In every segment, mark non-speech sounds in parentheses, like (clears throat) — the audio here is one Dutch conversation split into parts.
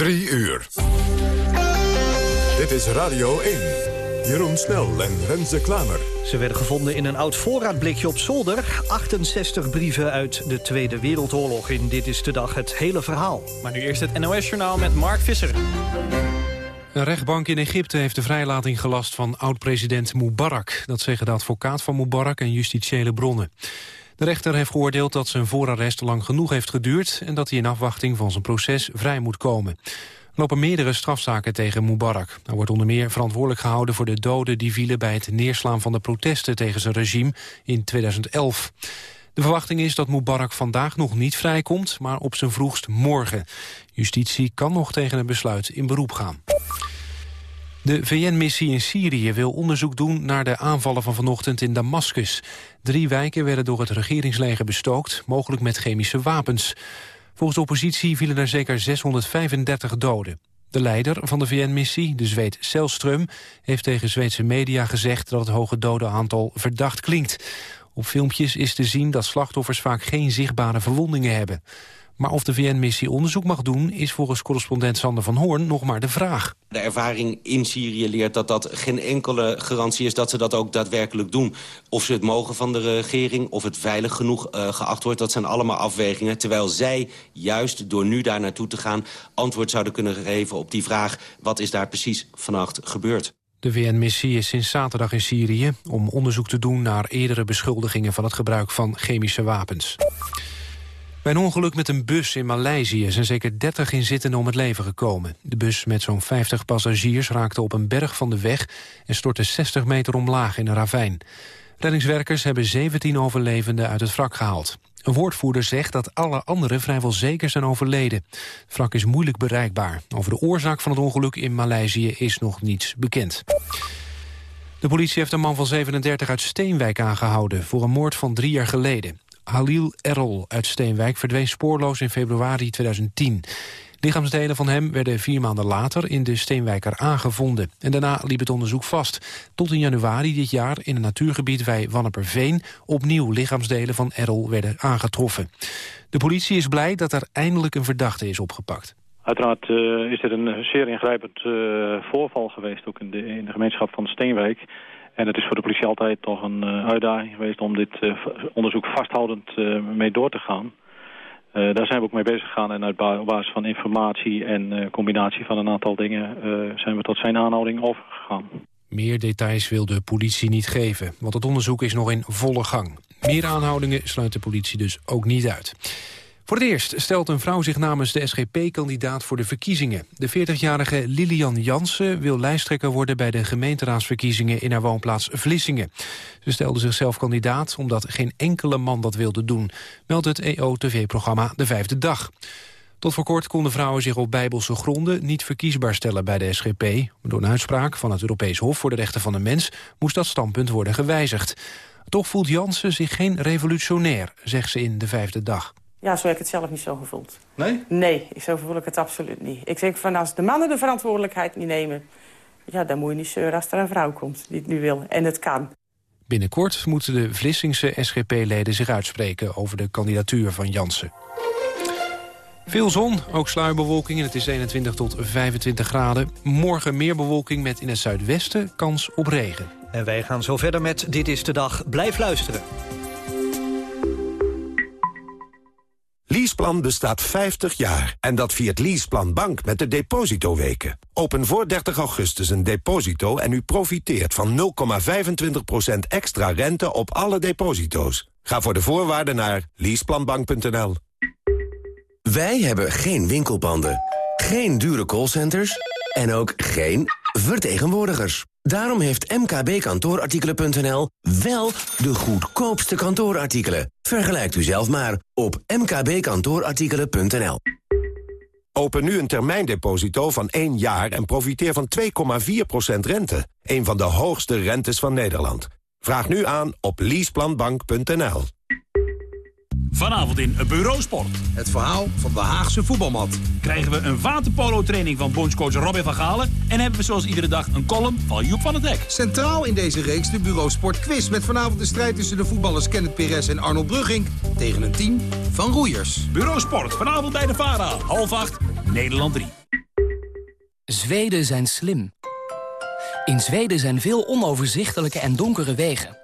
Drie uur. Dit is Radio 1. Jeroen Snel en Renze Klamer. Ze werden gevonden in een oud voorraadblikje op zolder. 68 brieven uit de Tweede Wereldoorlog. In Dit is de Dag het hele verhaal. Maar nu eerst het NOS-journaal met Mark Visser. Een rechtbank in Egypte heeft de vrijlating gelast van oud-president Mubarak. Dat zeggen de advocaat van Mubarak en justitiële bronnen. De rechter heeft geoordeeld dat zijn voorarrest lang genoeg heeft geduurd... en dat hij in afwachting van zijn proces vrij moet komen. Er lopen meerdere strafzaken tegen Mubarak. Hij wordt onder meer verantwoordelijk gehouden voor de doden... die vielen bij het neerslaan van de protesten tegen zijn regime in 2011. De verwachting is dat Mubarak vandaag nog niet vrijkomt... maar op zijn vroegst morgen. Justitie kan nog tegen een besluit in beroep gaan. De VN-missie in Syrië wil onderzoek doen naar de aanvallen van vanochtend in Damascus. Drie wijken werden door het regeringsleger bestookt, mogelijk met chemische wapens. Volgens de oppositie vielen er zeker 635 doden. De leider van de VN-missie, de Zweed Selström, heeft tegen Zweedse media gezegd dat het hoge dodenaantal verdacht klinkt. Op filmpjes is te zien dat slachtoffers vaak geen zichtbare verwondingen hebben. Maar of de VN-missie onderzoek mag doen... is volgens correspondent Sander van Hoorn nog maar de vraag. De ervaring in Syrië leert dat dat geen enkele garantie is... dat ze dat ook daadwerkelijk doen. Of ze het mogen van de regering, of het veilig genoeg uh, geacht wordt... dat zijn allemaal afwegingen. Terwijl zij juist door nu daar naartoe te gaan... antwoord zouden kunnen geven op die vraag... wat is daar precies vannacht gebeurd. De VN-missie is sinds zaterdag in Syrië... om onderzoek te doen naar eerdere beschuldigingen... van het gebruik van chemische wapens. Bij een ongeluk met een bus in Maleisië zijn zeker 30 inzittenden om het leven gekomen. De bus met zo'n 50 passagiers raakte op een berg van de weg... en stortte 60 meter omlaag in een ravijn. Reddingswerkers hebben 17 overlevenden uit het wrak gehaald. Een woordvoerder zegt dat alle anderen vrijwel zeker zijn overleden. Het wrak is moeilijk bereikbaar. Over de oorzaak van het ongeluk in Maleisië is nog niets bekend. De politie heeft een man van 37 uit Steenwijk aangehouden... voor een moord van drie jaar geleden. Halil Errol uit Steenwijk verdween spoorloos in februari 2010. Lichaamsdelen van hem werden vier maanden later in de Steenwijker aangevonden. En daarna liep het onderzoek vast. Tot in januari dit jaar in een natuurgebied bij Wanneperveen... opnieuw lichaamsdelen van Errol werden aangetroffen. De politie is blij dat er eindelijk een verdachte is opgepakt. Uiteraard uh, is dit een zeer ingrijpend uh, voorval geweest, ook in de, in de gemeenschap van Steenwijk. En het is voor de politie altijd toch een uh, uitdaging geweest om dit uh, onderzoek vasthoudend uh, mee door te gaan. daar zijn we ook mee bezig gegaan en uit basis van informatie en combinatie van een aantal dingen zijn we tot zijn aanhouding overgegaan. Meer details wil de politie niet geven, want het onderzoek is nog in volle gang. Meer aanhoudingen sluit de politie dus ook niet uit. Voor het eerst stelt een vrouw zich namens de SGP-kandidaat voor de verkiezingen. De 40-jarige Lilian Jansen wil lijsttrekker worden bij de gemeenteraadsverkiezingen in haar woonplaats Vlissingen. Ze stelde zichzelf kandidaat omdat geen enkele man dat wilde doen, meldt het EO-tv-programma De Vijfde Dag. Tot voor kort konden vrouwen zich op bijbelse gronden niet verkiesbaar stellen bij de SGP. Door een uitspraak van het Europees Hof voor de Rechten van de Mens moest dat standpunt worden gewijzigd. Toch voelt Jansen zich geen revolutionair, zegt ze in De Vijfde Dag. Ja, zo heb ik het zelf niet zo gevoeld. Nee? Nee, zo voel ik het absoluut niet. Ik denk van als de mannen de verantwoordelijkheid niet nemen... ja, dan moet je niet zeuren als er een vrouw komt die het nu wil. En het kan. Binnenkort moeten de Vlissingse SGP-leden zich uitspreken... over de kandidatuur van Jansen. Veel zon, ook sluierbewolking en het is 21 tot 25 graden. Morgen meer bewolking met in het zuidwesten kans op regen. En wij gaan zo verder met Dit is de Dag. Blijf luisteren. Bestaat 50 jaar. En dat viert Leaseplan Bank met de depositoweken. Open voor 30 augustus een deposito en u profiteert van 0,25% extra rente op alle deposito's. Ga voor de voorwaarden naar leaseplanbank.nl. Wij hebben geen winkelpanden, geen dure callcenters en ook geen vertegenwoordigers. Daarom heeft mkbkantoorartikelen.nl wel de goedkoopste kantoorartikelen. Vergelijkt u zelf maar op mkbkantoorartikelen.nl. Open nu een termijndeposito van 1 jaar en profiteer van 2,4% rente. Een van de hoogste rentes van Nederland. Vraag nu aan op leaseplanbank.nl. Vanavond in Bureau Sport. Het verhaal van de Haagse voetbalmat. Krijgen we een waterpolo-training van bondscoach Robin van Galen... en hebben we zoals iedere dag een column van Joep van het Hek. Centraal in deze reeks de Bureau Sport Quiz... met vanavond de strijd tussen de voetballers Kenneth Perez en Arnold Brugging... tegen een team van roeiers. Bureau Sport, vanavond bij de VARA. Half acht, Nederland 3. Zweden zijn slim. In Zweden zijn veel onoverzichtelijke en donkere wegen.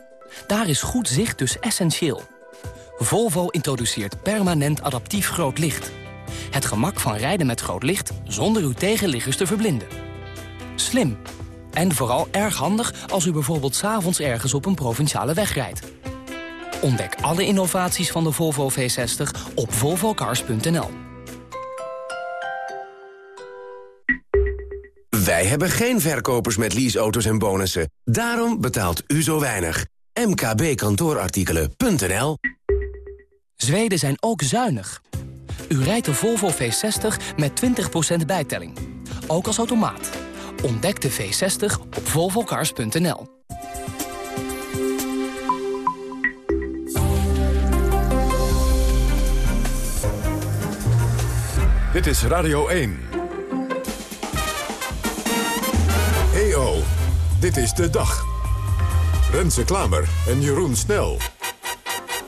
Daar is goed zicht dus essentieel. Volvo introduceert permanent adaptief groot licht. Het gemak van rijden met groot licht zonder uw tegenliggers te verblinden. Slim. En vooral erg handig als u bijvoorbeeld s'avonds ergens op een provinciale weg rijdt. Ontdek alle innovaties van de Volvo V60 op volvocars.nl. Wij hebben geen verkopers met leaseauto's en bonussen. Daarom betaalt u zo weinig. mkbkantoorartikelen.nl Zweden zijn ook zuinig. U rijdt de Volvo V60 met 20% bijtelling. Ook als automaat. Ontdek de V60 op volvocars.nl. Dit is Radio 1. EO, dit is de dag. Renze Klamer en Jeroen Snel.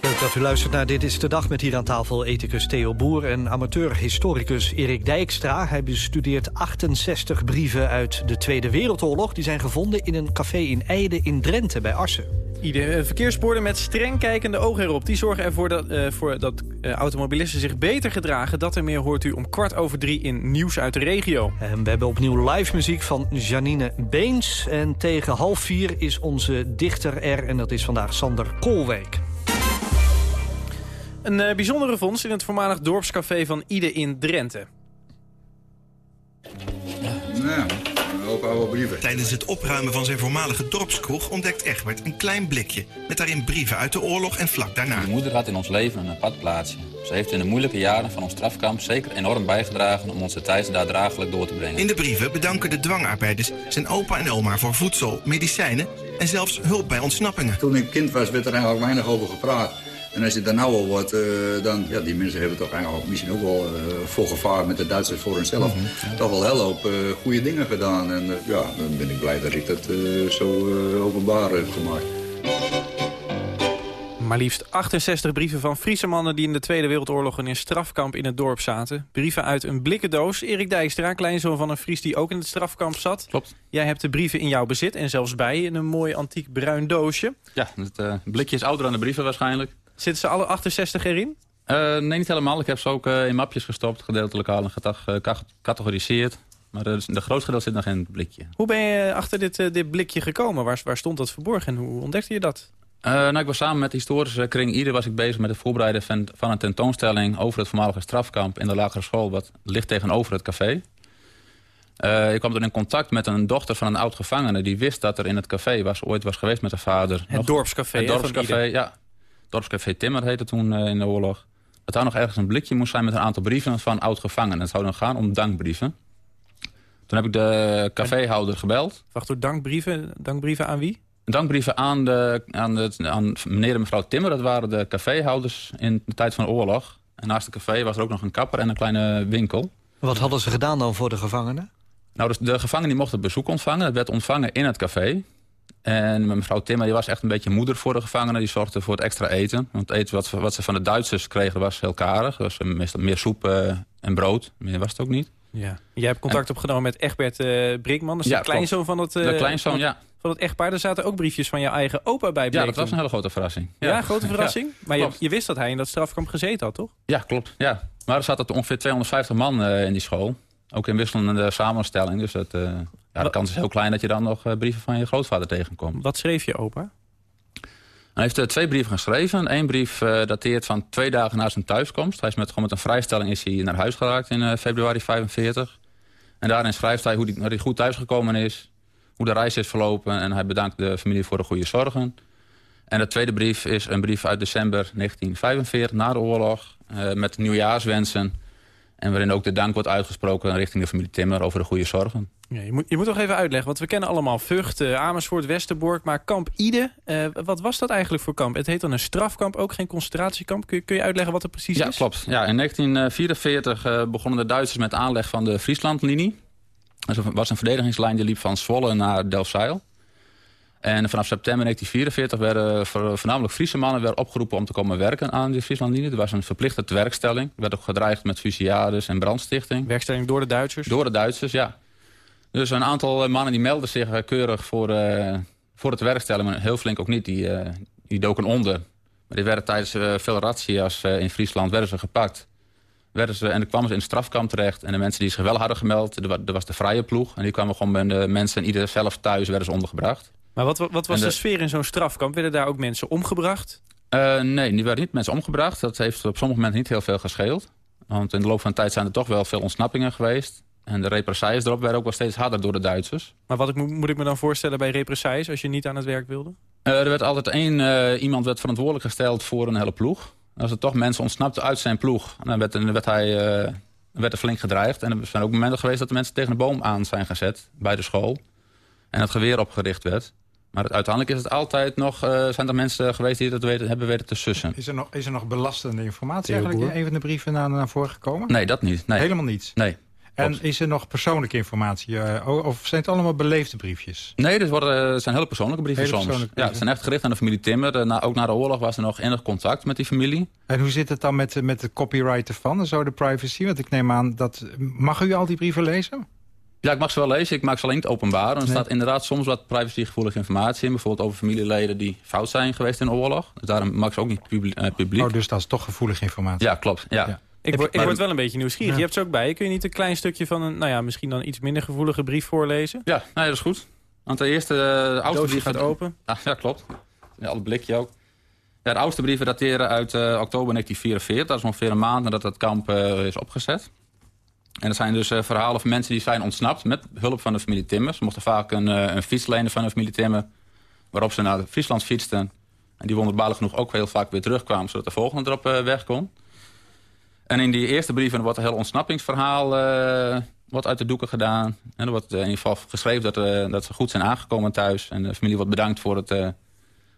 Leuk dat u luistert naar Dit is de Dag met hier aan tafel ethicus Theo Boer... en amateur-historicus Erik Dijkstra. Hij bestudeert 68 brieven uit de Tweede Wereldoorlog. Die zijn gevonden in een café in Eide in Drenthe bij Assen. Ieder verkeersborden met streng kijkende ogen erop. Die zorgen ervoor dat, uh, voor dat uh, automobilisten zich beter gedragen. Dat en meer hoort u om kwart over drie in Nieuws uit de regio. En we hebben opnieuw live muziek van Janine Beens. En tegen half vier is onze dichter er. En dat is vandaag Sander Koolweek. Een uh, bijzondere vondst in het voormalig dorpscafé van Ide in Drenthe. Nou, hoop oude brieven. Tijdens het opruimen van zijn voormalige dorpskroeg ontdekt Egbert een klein blikje... met daarin brieven uit de oorlog en vlak daarna. Mijn moeder had in ons leven een apart plaatsje. Ze heeft in de moeilijke jaren van ons strafkamp zeker enorm bijgedragen... om onze tijd daar draaglijk door te brengen. In de brieven bedanken de dwangarbeiders zijn opa en oma voor voedsel, medicijnen... en zelfs hulp bij ontsnappingen. Toen ik kind was werd er eigenlijk weinig over gepraat. En als je daar nou al wordt, uh, dan... Ja, die mensen hebben toch eigenlijk misschien ook wel uh, voor gevaar met de Duitsers voor hunzelf. Mm -hmm. Toch wel heel hoop uh, goede dingen gedaan. En ja, dan ben ik blij dat ik dat zo openbaar heb gemaakt. Maar liefst 68 brieven van Friese mannen die in de Tweede Wereldoorlog in een strafkamp in het dorp zaten. Brieven uit een blikken doos. Erik Dijkstra, kleinzoon van een Fries die ook in het strafkamp zat. Klopt. Jij hebt de brieven in jouw bezit en zelfs bij in een mooi antiek bruin doosje. Ja, het blikje is ouder dan de brieven waarschijnlijk. Zitten ze alle 68 erin? Uh, nee, niet helemaal. Ik heb ze ook uh, in mapjes gestopt, gedeeltelijk al en gecategoriseerd. Maar uh, de grootste deel zit nog in het blikje. Hoe ben je achter dit, dit blikje gekomen? Waar, waar, stond dat verborgen en hoe ontdekte je dat? nou, ik was samen met de historische kring Ieder was ik bezig met het voorbereiden van, van een tentoonstelling over het voormalige strafkamp in de lagere school, wat ligt tegenover het café. ik kwam toen in contact met een dochter van een oud gevangene die wist dat er in het café was, ooit was geweest met haar vader. Het nog, dorpscafé, Het dorpscafé, ja. Dorpscafé Timmer heette toen uh, in de oorlog. Dat daar nog ergens een blikje moest zijn met een aantal brieven van oud-gevangenen. Het zou dan gaan om dankbrieven. Toen heb ik de caféhouder gebeld. Wacht, door dankbrieven, dankbrieven aan wie? Dankbrieven aan, de, aan, de, aan meneer en mevrouw Timmer. Dat waren de caféhouders in de tijd van de oorlog. En naast het café was er ook nog een kapper en een kleine winkel. Wat hadden ze gedaan dan voor de gevangenen? Nou, dus de gevangenen die mochten bezoek ontvangen. Het werd ontvangen in het café. En mevrouw Timmer die was echt een beetje moeder voor de gevangenen. Die zorgde voor het extra eten. Want het eten wat, wat ze van de Duitsers kregen was heel karig. Dus meestal meer soep uh, en brood. Meer was het ook niet. Ja. Jij hebt contact en, opgenomen met Egbert uh, Brinkman. Dat is ja, de kleinzoon van het, uh, de kleinzoon, van, ja. van het echtpaar. Er zaten ook briefjes van je eigen opa bij. Ja, dat was een hele grote verrassing. Ja, ja grote (laughs) verrassing. Maar je, je, wist dat hij in dat strafkamp gezeten had, toch? Ja, klopt. Ja. Maar er zaten ongeveer 250 man in die school. Ook in wisselende samenstelling. Dus dat... Ja, de kans is heel klein dat je dan nog uh, brieven van je grootvader tegenkomt. Wat schreef je opa? Hij heeft uh, twee brieven geschreven. Eén brief uh, dateert van twee dagen na zijn thuiskomst. Hij is met, gewoon met een vrijstelling is hij naar huis geraakt in februari 45. En daarin schrijft hij hoe hij, hij goed thuisgekomen is. Hoe de reis is verlopen. En hij bedankt de familie voor de goede zorgen. En de tweede brief is een brief uit december 1945, na de oorlog. met nieuwjaarswensen. En waarin ook de dank wordt uitgesproken richting de familie Timmer over de goede zorgen. Ja, je, moet, je moet toch even uitleggen, want we kennen allemaal Vught, uh, Amersfoort, Westerbork, maar kamp Ide, uh, wat was dat eigenlijk voor kamp? Het heet dan een strafkamp, ook geen concentratiekamp. Kun je, kun je uitleggen wat er precies ja, is? Ja, klopt. Ja, in 1944 uh, begonnen de Duitsers met aanleg van de Frieslandlinie. Dat was een verdedigingslijn die liep van Zwolle naar Delfzijl. En vanaf september 1944 werden voornamelijk Friese mannen werden opgeroepen om te komen werken aan die Frieslandlinie. Er was een verplichte werkstelling. Er werd ook gedreigd met fusillades en brandstichting. Werkstelling door de Duitsers? Door de Duitsers, ja. Dus een aantal mannen die melden zich keurig voor, voor het werkstellen, maar heel flink ook niet. Die, die doken onder. Maar die werden tijdens veel razzia's in Friesland werden ze gepakt. Werden ze, en dan kwamen ze in het strafkamp terecht. En de mensen die zich wel hadden gemeld, er was de vrije ploeg. En die kwamen gewoon bij de mensen, ieder zelf thuis, werden ze ondergebracht. Maar wat, wat was de, sfeer in zo'n strafkamp? Werden daar ook mensen omgebracht? Uh, nee, die werden niet mensen omgebracht. Dat heeft op sommige momenten niet heel veel gescheeld. Want in de loop van de tijd zijn er toch wel veel ontsnappingen geweest. En de represailles erop werden ook wel steeds harder door de Duitsers. Maar wat ik, moet ik me dan voorstellen bij represailles als je niet aan het werk wilde? Uh, er werd altijd één uh, iemand werd verantwoordelijk gesteld voor een hele ploeg. Als er toch mensen ontsnapten uit zijn ploeg, dan werd, dan werd hij werd er flink gedreigd. En er zijn ook momenten geweest dat de mensen tegen de boom aan zijn gezet bij de school. En het geweer opgericht werd. Maar uiteindelijk is het altijd nog, uh, zijn er mensen geweest die dat weten, hebben weten te sussen. Is er nog, is er nog belastende informatie eigenlijk in een van de brieven naar, naar voren gekomen? Nee, dat niet. Nee. Helemaal niets? Nee. En is er nog persoonlijke informatie? Uh, of zijn het allemaal beleefde briefjes? Nee, dit worden, het zijn hele persoonlijke brieven hele soms. Persoonlijke brieven. Ja, het zijn echt gericht aan de familie Timmer. Na, ook na de oorlog was er nog enig contact met die familie. En hoe zit het dan met, met de copyright ervan? Zo de privacy? Want ik neem aan dat... Mag u al die brieven lezen? Ja, ik mag ze wel lezen. Ik maak ze alleen niet openbaar. Er staat inderdaad soms wat privacygevoelige informatie in. Bijvoorbeeld over familieleden die fout zijn geweest in de oorlog. Dus daarom mag ze ook niet eh, publiek. Oh, dus dat is toch gevoelige informatie? Ja, klopt. Ja. Ik, word, ik word wel een beetje nieuwsgierig. Je hebt ze ook bij. Kun je niet een klein stukje van een, nou ja, misschien dan iets minder gevoelige brief voorlezen? Ja, nou dat is goed. Want de eerste uh, oudste brief gaat open. Ah, ja, klopt. Ja, al blikje ook. Ja, de oudste brieven dateren uit uh, oktober 1944. Dat is ongeveer een maand nadat het kamp uh, is opgezet. En dat zijn dus uh, verhalen van mensen die zijn ontsnapt met hulp van de familie Timmer. Ze mochten vaak een, uh, een fiets lenen van de familie Timmer, waarop ze naar Friesland fietsten. En die wonderbaarlijk genoeg ook heel vaak weer terugkwamen, zodat de volgende erop uh, weg kon. En in die eerste brieven wordt een heel ontsnappingsverhaal wordt uit de doeken gedaan. En er wordt in ieder geval geschreven dat, dat ze goed zijn aangekomen thuis. En de familie wordt bedankt voor het,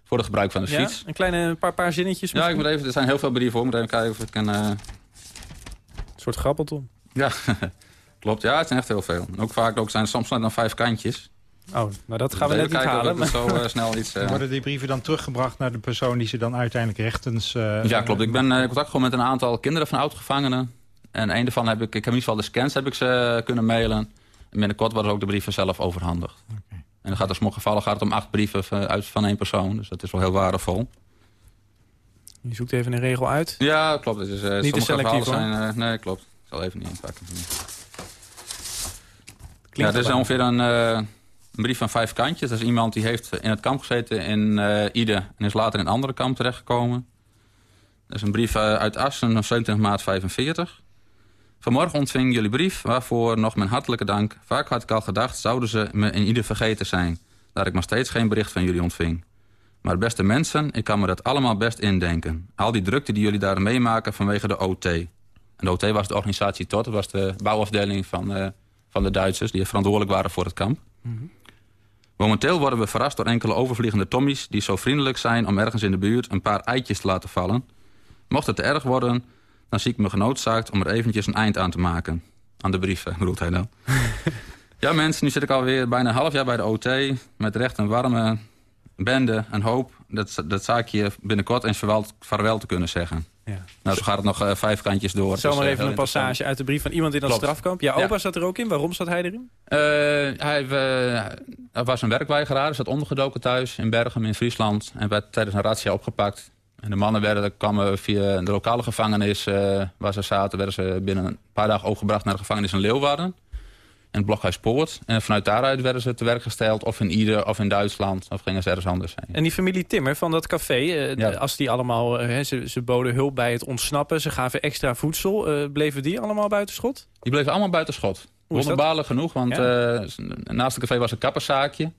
voor het gebruik van de ja, fiets. Een kleine paar, paar zinnetjes misschien? Ja, ik moet even, er zijn heel veel brieven voor. Ik moet even kijken of ik kan... Een soort grappelton. Ja, (laughs) klopt. Ja, het zijn echt heel veel. Ook vaak ook zijn soms dan vijf kantjes. Oh, nou dat gaan we net niet halen. Maar... Zo uh, snel iets... Uh... (laughs) Worden die brieven dan teruggebracht naar de persoon die ze dan uiteindelijk rechtens... Uh, ja, klopt. Ik ben in contact gewoon met een aantal kinderen van oud-gevangenen. En een daarvan heb ik, ik heb in ieder geval de scans heb ik ze kunnen mailen. En binnenkort worden ook de brieven zelf overhandigd. Okay. En dan gaat in sommige gevallen gaat het om acht brieven uit van één persoon. Dus dat is wel heel waardevol. Je zoekt even een regel uit? Ja, klopt. Het is, uh, niet te selectief zijn, Nee, klopt. Ik zal even niet inpakken. Ja, er is ongeveer een, uh, een, brief van vijf kantjes. Dat is iemand die heeft in het kamp gezeten in uh, Ide... en is later in een andere kamp terechtgekomen. Dat is een brief uh, uit Assen op 27 maart 45. Vanmorgen ontving jullie brief, waarvoor nog mijn hartelijke dank. Vaak had ik al gedacht, zouden ze me in ieder vergeten zijn... dat ik nog steeds geen bericht van jullie ontving. Maar beste mensen, ik kan me dat allemaal best indenken. Al die drukte die jullie daar meemaken vanwege de OT. En de OT was de organisatie TOT, dat was de bouwafdeling van, uh, van de Duitsers... die verantwoordelijk waren voor het kamp. Mm -hmm. Momenteel worden we verrast door enkele overvliegende tommies... die zo vriendelijk zijn om ergens in de buurt een paar eitjes te laten vallen. Mocht het te erg worden, dan zie ik me genoodzaakt om er eventjes een eind aan te maken. Aan de brieven, (laughs) bedoelt hij dan. (laughs) ja mensen, nu zit ik alweer bijna een half jaar bij de OT... met recht een warme bende en hoop dat, dat zaakje binnenkort eens vaarwel te kunnen zeggen. Ja. Nou, zo gaat het nog uh, vijf kantjes door. Zomaar even een passage uit de brief van iemand in dat strafkamp. Ja, opa ja. zat er ook in. Waarom zat hij erin? Uh, hij, hij, was een werkweigeraar. Zat ondergedoken thuis in Bergen in Friesland. En werd tijdens een razzia opgepakt. En de mannen werden, kwamen via de lokale gevangenis waar ze zaten... werden ze binnen een paar dagen overgebracht naar de gevangenis in Leeuwarden in het Blokhuis Poort. En vanuit daaruit werden ze te werk gesteld, of in Ieder of in Duitsland, of gingen ze ergens anders heen. En die familie Timmer van dat café, eh, ja. als die allemaal, eh, ze, ze, boden hulp bij het ontsnappen, ze gaven extra voedsel, eh, bleven die allemaal buiten schot? Die bleven allemaal buiten schot. Wonderbaarlijk genoeg, want ja. naast het café was een kapperszaakje.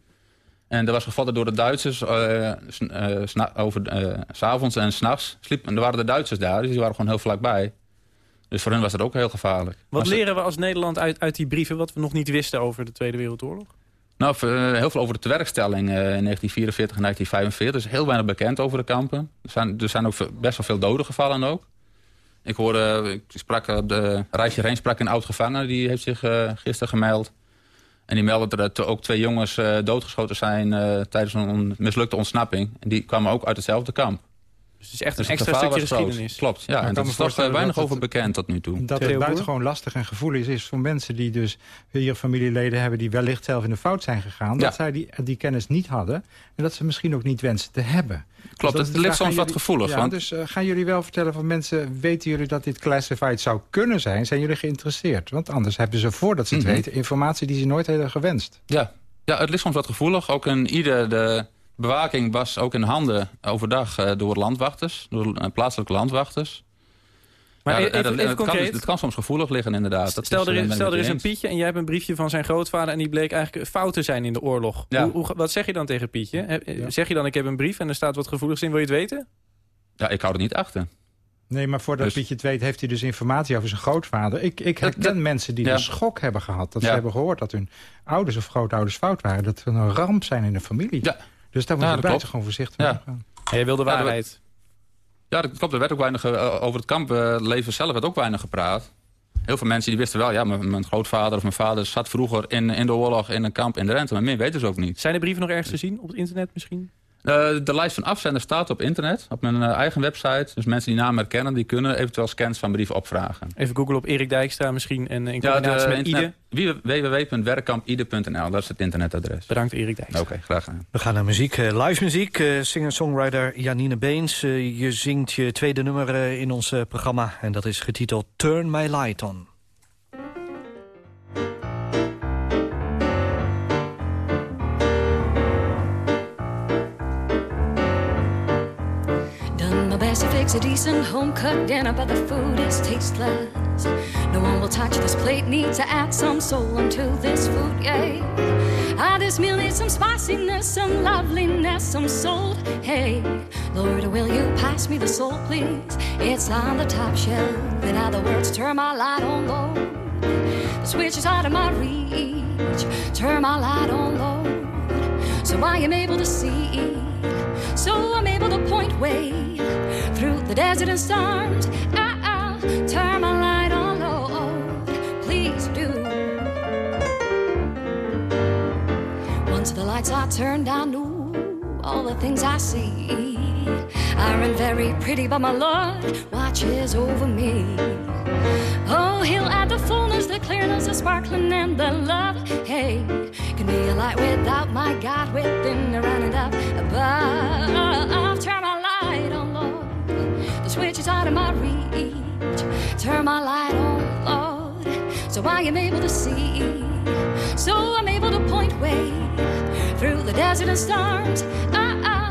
En er was gevonden door de Duitsers uh, over uh, s avonds en s'nachts. En er waren de Duitsers daar, dus die waren gewoon heel vlakbij. Dus voor hen was dat ook heel gevaarlijk. Wat leren we als Nederland uit, uit die brieven... wat we nog niet wisten over de Tweede Wereldoorlog? Nou, heel veel over de tewerkstelling uh, in 1944 en 1945. Er is heel weinig bekend over de kampen. Er zijn, er zijn ook best wel veel doden gevallen ook. Ik hoorde, ik sprak op de reisje heen sprak een oud-gevangene... die heeft zich uh, gisteren gemeld. En die meldde dat er ook twee jongens uh, doodgeschoten zijn... tijdens een mislukte ontsnapping. En die kwamen ook uit hetzelfde kamp. Dus het is echt een Dus extra stukje geschiedenis. Klopt, ja. En er me is toch eh, weinig dat over bekend tot nu toe. Dat het buitengewoon lastig en gevoelig is voor mensen die dus hier familieleden hebben... die wellicht zelf in de fout zijn gegaan. Ja. Dat zij die, die kennis niet hadden. En dat ze misschien ook niet wensen te hebben. Dus Klopt, dat het ligt soms wat gevoelig. Ja, want dus eh, gaan jullie wel vertellen van mensen... weten jullie dat dit classified zou kunnen zijn? Zijn jullie geïnteresseerd? Want anders hebben ze voordat ze het Mhm. weten... informatie die ze nooit hebben gewenst. Ja. ja, het ligt soms wat gevoelig. Ook in ieder, de bewaking was ook in handen overdag eh, door landwachters. Door eh, plaatselijke landwachters. Maar Ja, even- dat- het, kan, het kan soms gevoelig liggen inderdaad. Dat Stel, is, er eh, is, stel er is een. Pietje en jij hebt een briefje van zijn grootvader... en die bleek eigenlijk fouten zijn in de oorlog. Ja. Hoe, hoe, wat zeg je dan tegen Pietje? He- Zeg je dan, ik heb een brief en er staat wat gevoeligs in, wil je het weten? Ja, ik hou het niet achter. Nee, maar voordat Dus- Pietje het weet, heeft hij dus informatie over zijn grootvader. Ik, ik herken dat- mensen die ja. de schok hebben gehad. Dat Ja. ze hebben gehoord dat hun ouders of grootouders fout waren. Dat er een ramp zijn in de familie. Ja. Dus daar buiten klopt. gewoon voorzichtig mee Ja. omgaan. En jij wil de waarheid. Ja, dat klopt. Er werd ook weinig eh, over het kampleven zelf werd ook weinig gepraat. Heel veel mensen die wisten wel, ja, mijn, mijn grootvader of mijn vader zat vroeger in, in de oorlog in een kamp in de Rente. Maar meer weten ze ook niet. Zijn de brieven nog ergens te zien op het internet misschien? Eh, de lijst van afzenders staat op internet, op mijn eh, eigen website. Dus mensen die namen herkennen, die kunnen eventueel scans van brieven opvragen. Even googlen op Erik Dijkstra misschien en in Ja, combinatie de met Ide. internet- www.werkkampide.nl, dat is het internetadres. Bedankt Erik Dijkstra. Oké, graag gedaan. We gaan naar muziek, eh, live muziek. eh, Singer-songwriter Janine Beens. Eh, je zingt je tweede nummer eh, in ons eh, programma. En dat is getiteld Turn My Light On. Best to fix a decent home cooked dinner, but the food is tasteless. No one will touch this plate. Need to add some soul into this food, yeah. Ah, this meal needs some spiciness, some loveliness, some salt. Hey, Lord, will you pass me the salt, please? It's on the top shelf. In other words, turn my light on low. The switch is out of my reach. Turn my light on low, so I am able to see. So I'm able to point way through the desert and storms. I, will turn my light on low, please do. Once the lights are turned down, ooh, all the things I see aren't very pretty, but my Lord watches over me. Oh, he'll add the fullness, the clearness, the sparkling, and the love. Hey, can be a light without my God within, around and up above. My reach. Turn my light on, Lord, so I am able to see. So I'm able to point way through the desert and stars. Ah, ah,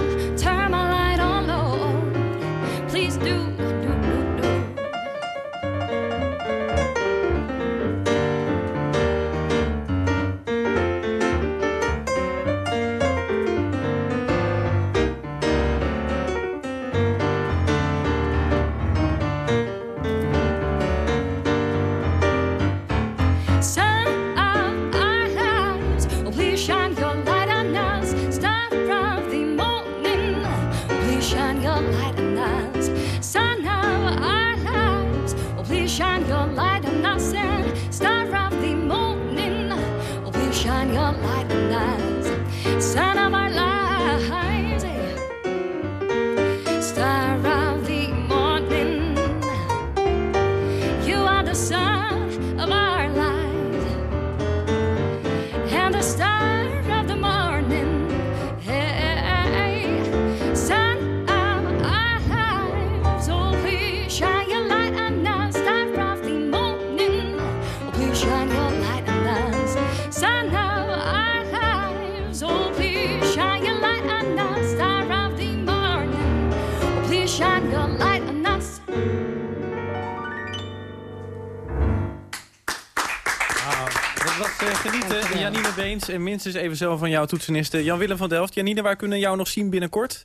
Beens en minstens even zo van jouw toetseniste Jan-Willem van Delft. Janine, waar kunnen jou nog zien binnenkort?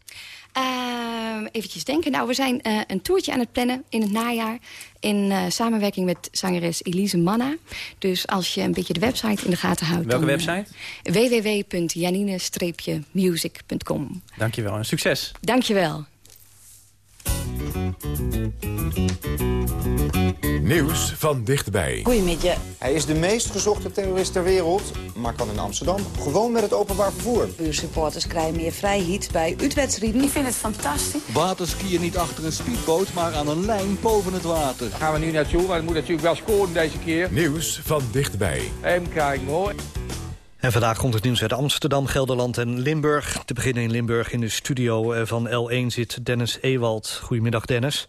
Ehm eventjes denken. Nou, we zijn eh, een toertje aan het plannen in het najaar. In eh, samenwerking met zangeres Elise Manna. Dus als je een beetje de website in de gaten houdt. Welke dan, eh, website? www.janine-music.com Dankjewel en succes. Dankjewel. Nieuws van dichtbij. Goedemiddag. Hij is de meest gezochte terrorist ter wereld, maar kan in Amsterdam gewoon met het openbaar vervoer. Buursupporters krijgen meer vrijheid bij uitwedstrijden. Ik vind het fantastisch. Waterskiën niet achter een speedboot, maar aan een lijn boven het water. Daar gaan we nu naartoe, maar het moet natuurlijk wel scoren deze keer. Nieuws van dichtbij. Even kijken hoor. En vandaag komt het nieuws uit Amsterdam, Gelderland en Limburg. Te beginnen in Limburg in de studio eh, van L1 zit Dennis Ewald. Goedemiddag Dennis.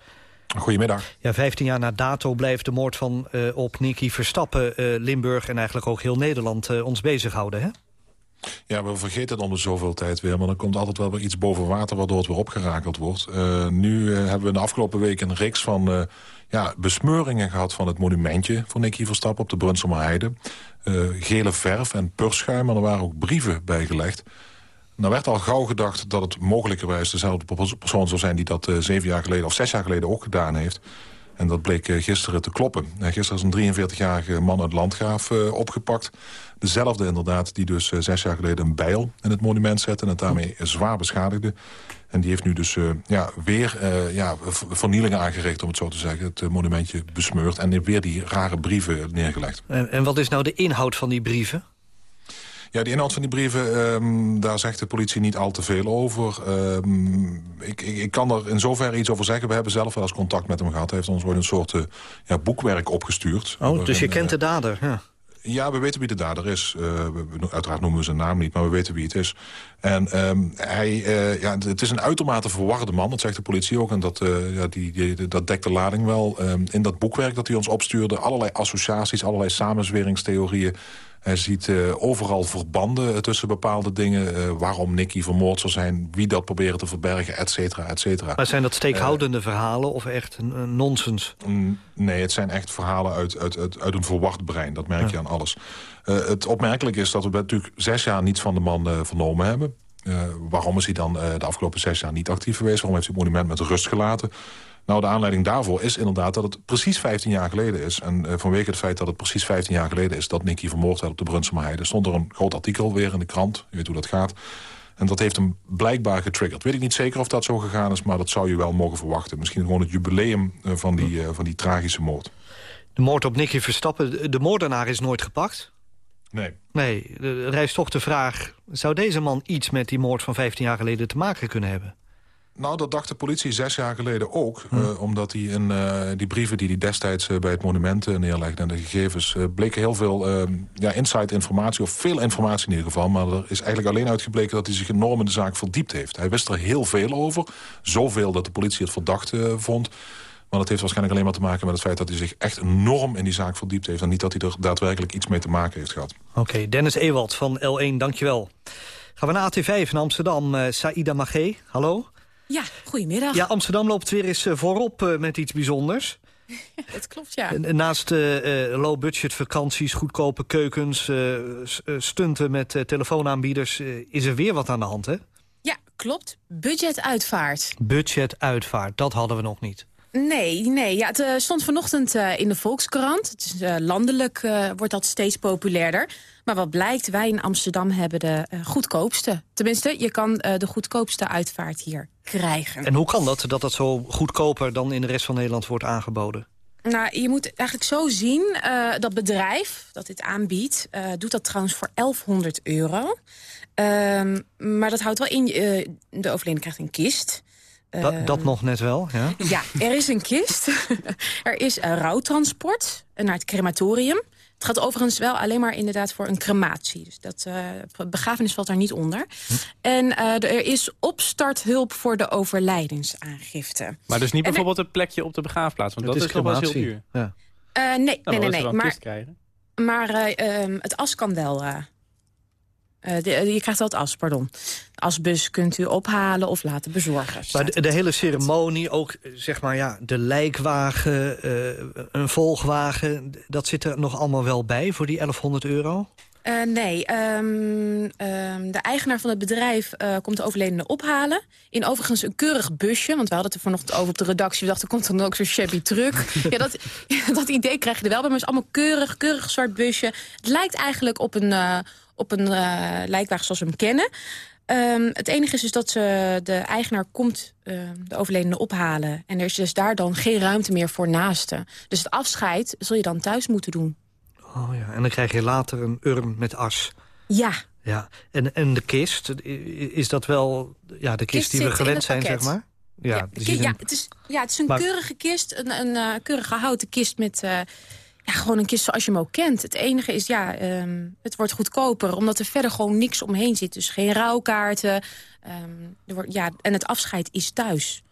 Goedemiddag. Ja, 15 jaar na dato blijft de moord van uh, op Nicky Verstappen... Uh, Limburg en eigenlijk ook heel Nederland uh, ons bezighouden, hè? Ja, we vergeten het om de zoveel tijd weer. Maar dan komt altijd wel weer iets boven water waardoor het weer opgerakeld wordt. nu hebben we in de afgelopen week een reeks van ja, besmeuringen gehad... van het monumentje van Nicky Verstappen op de Brunsumer Heide. gele verf en purschuim, maar er waren ook brieven bijgelegd. Nou werd al gauw gedacht dat het mogelijkerwijs dezelfde persoon zou zijn... die dat zeven jaar geleden of zes jaar geleden ook gedaan heeft. En dat bleek uh, gisteren te kloppen. Uh, gisteren is een 43-jarige man uit Landgraaf opgepakt. Dezelfde inderdaad die dus zes jaar geleden een bijl in het monument zette... en het daarmee zwaar beschadigde. En die heeft nu dus ja, weer ja, vernielingen aangericht, om het zo te zeggen. Het monumentje besmeurd en weer die rare brieven neergelegd. En wat is nou de inhoud van die brieven? Ja, de inhoud van die brieven, um, daar zegt de politie niet al te veel over. Um, ik, ik, ik, kan er in zoverre iets over zeggen. We hebben zelf wel eens contact met hem gehad. Hij heeft ons ooit een soort uh, ja, boekwerk opgestuurd. Oh, dus je kent de dader, ja. Ja, we weten wie de dader is. Uh, we, uiteraard noemen we zijn naam niet, maar we weten wie het is. En um, hij, uh, ja, het is een uitermate verwarde man, dat zegt de politie ook. En dat, uh, ja, die, die, dat dekt de lading wel. Um, in dat boekwerk dat hij ons opstuurde... allerlei associaties, allerlei samenzweringstheorieën... Hij ziet uh, overal verbanden tussen bepaalde dingen. Uh, waarom Nicky vermoord zou zijn, wie dat proberen te verbergen, et cetera, et cetera. Maar zijn dat steekhoudende verhalen of echt nonsens? Nee, het zijn echt verhalen uit, uit, uit, uit een verwacht brein. Dat merk je aan alles. het opmerkelijk is dat we natuurlijk zes jaar niets van de man vernomen hebben. waarom is hij dan de afgelopen zes jaar niet actief geweest? Waarom heeft hij het monument met rust gelaten? Nou, de aanleiding daarvoor is inderdaad dat het precies 15 jaar geleden is. En uh, vanwege het feit dat het precies 15 jaar geleden is... dat Nicky vermoord werd op de Brunsumerheide... stond er een groot artikel weer in de krant. Je weet hoe dat gaat. En dat heeft hem blijkbaar getriggerd. Weet ik niet zeker of dat zo gegaan is... maar dat zou je wel mogen verwachten. Misschien gewoon het jubileum uh, van, die, uh, van die tragische moord. De moord op Nicky Verstappen, de moordenaar is nooit gepakt? Nee. Nee, er rijst toch de vraag... zou deze man iets met die moord van 15 jaar geleden te maken kunnen hebben? Nou, dat dacht de politie zes jaar geleden ook. Hm. Uh, omdat die, in, uh, die brieven die hij destijds uh, bij het monument neerlegde... en de gegevens, bleken heel veel ehm, ja, inside informatie... of veel informatie in ieder geval. Maar er is eigenlijk alleen uitgebleken dat hij zich enorm in de zaak verdiept heeft. Hij wist er heel veel over. Zoveel dat de politie het verdacht vond. Maar dat heeft waarschijnlijk alleen maar te maken met het feit... dat hij zich echt enorm in die zaak verdiept heeft... en niet dat hij er daadwerkelijk iets mee te maken heeft gehad. Oké, Dennis Ewald van L1, dankjewel. Gaan we naar AT5 in Amsterdam. Saïda Magé, hallo. Ja, goedemiddag. Ja, Amsterdam loopt weer eens voorop uh, met iets bijzonders. (laughs) dat klopt, ja. Naast uh, low-budget vakanties, goedkope keukens, uh, stunten met telefoonaanbieders... is er weer wat aan de hand, hè? Ja, klopt. Budgetuitvaart. Budgetuitvaart, dat hadden we nog niet. Nee, nee. Ja, het stond vanochtend in de Volkskrant. Het is, landelijk wordt dat steeds populairder. Maar wat blijkt, wij in Amsterdam hebben de uh, goedkoopste. Tenminste, je kan uh, de goedkoopste uitvaart hier krijgen. En hoe kan dat, dat dat zo goedkoper dan in de rest van Nederland wordt aangeboden? Nou, je moet eigenlijk zo zien, uh, dat bedrijf dat dit aanbiedt... doet dat trouwens voor 1100 euro. Ehm, maar dat houdt wel in, de overleden krijgt een kist... Dat, dat, nog net wel, ja? Ja, er is een kist. (laughs) er is een rouwtransport naar het crematorium. Het gaat overigens wel alleen maar inderdaad voor een crematie. Dus dat uh, begrafenis valt daar niet onder. Hm. En uh, er is opstarthulp voor de overlijdensaangifte. Maar dus niet bijvoorbeeld een plekje op de begraafplaats? Want dat, is, is nog wel heel duur. Ja. Uh, nee, nee, nee. nee, Maar, maar um, het as kan wel uh, de, je krijgt het as, pardon. Asbus kunt u ophalen of laten bezorgen. Maar de, de, hele ceremonie, ook zeg maar ja, de lijkwagen, uh, een volgwagen... dat zit er nog allemaal wel bij voor die 1100 euro? Uh, nee, um, um, de eigenaar van het bedrijf uh, komt de overledene ophalen. In overigens een keurig busje, want we hadden het er vanochtend over op de redactie. We dachten, komt er dan ook zo'n shabby truck? (laughs) ja, dat, (laughs) dat idee krijg je er wel bij, maar het is allemaal keurig, keurig zwart busje. Het lijkt eigenlijk op een, uh, op een uh, lijkwagen zoals we hem kennen. Ehm, het enige is dus dat ze, de eigenaar komt ehm, de overledene ophalen. En er is dus daar dan geen ruimte meer voor naasten. Dus het afscheid zul je dan thuis moeten doen. Oh ja, en dan krijg je later een urn met as. Ja. Ja, en, en de kist, is dat wel ja, de kist, die we gewend zijn, pakket. zeg maar? Ja, Ja, zit ja, het is, ja, het is een Maar- keurige kist. Een, een eh, keurige houten kist met... ja, gewoon een kist zoals je hem ook kent. Het enige is, ja, ehm, het wordt goedkoper... omdat er verder gewoon niks omheen zit. Dus geen rouwkaarten. ehm, er wordt, ja, en het afscheid is thuis.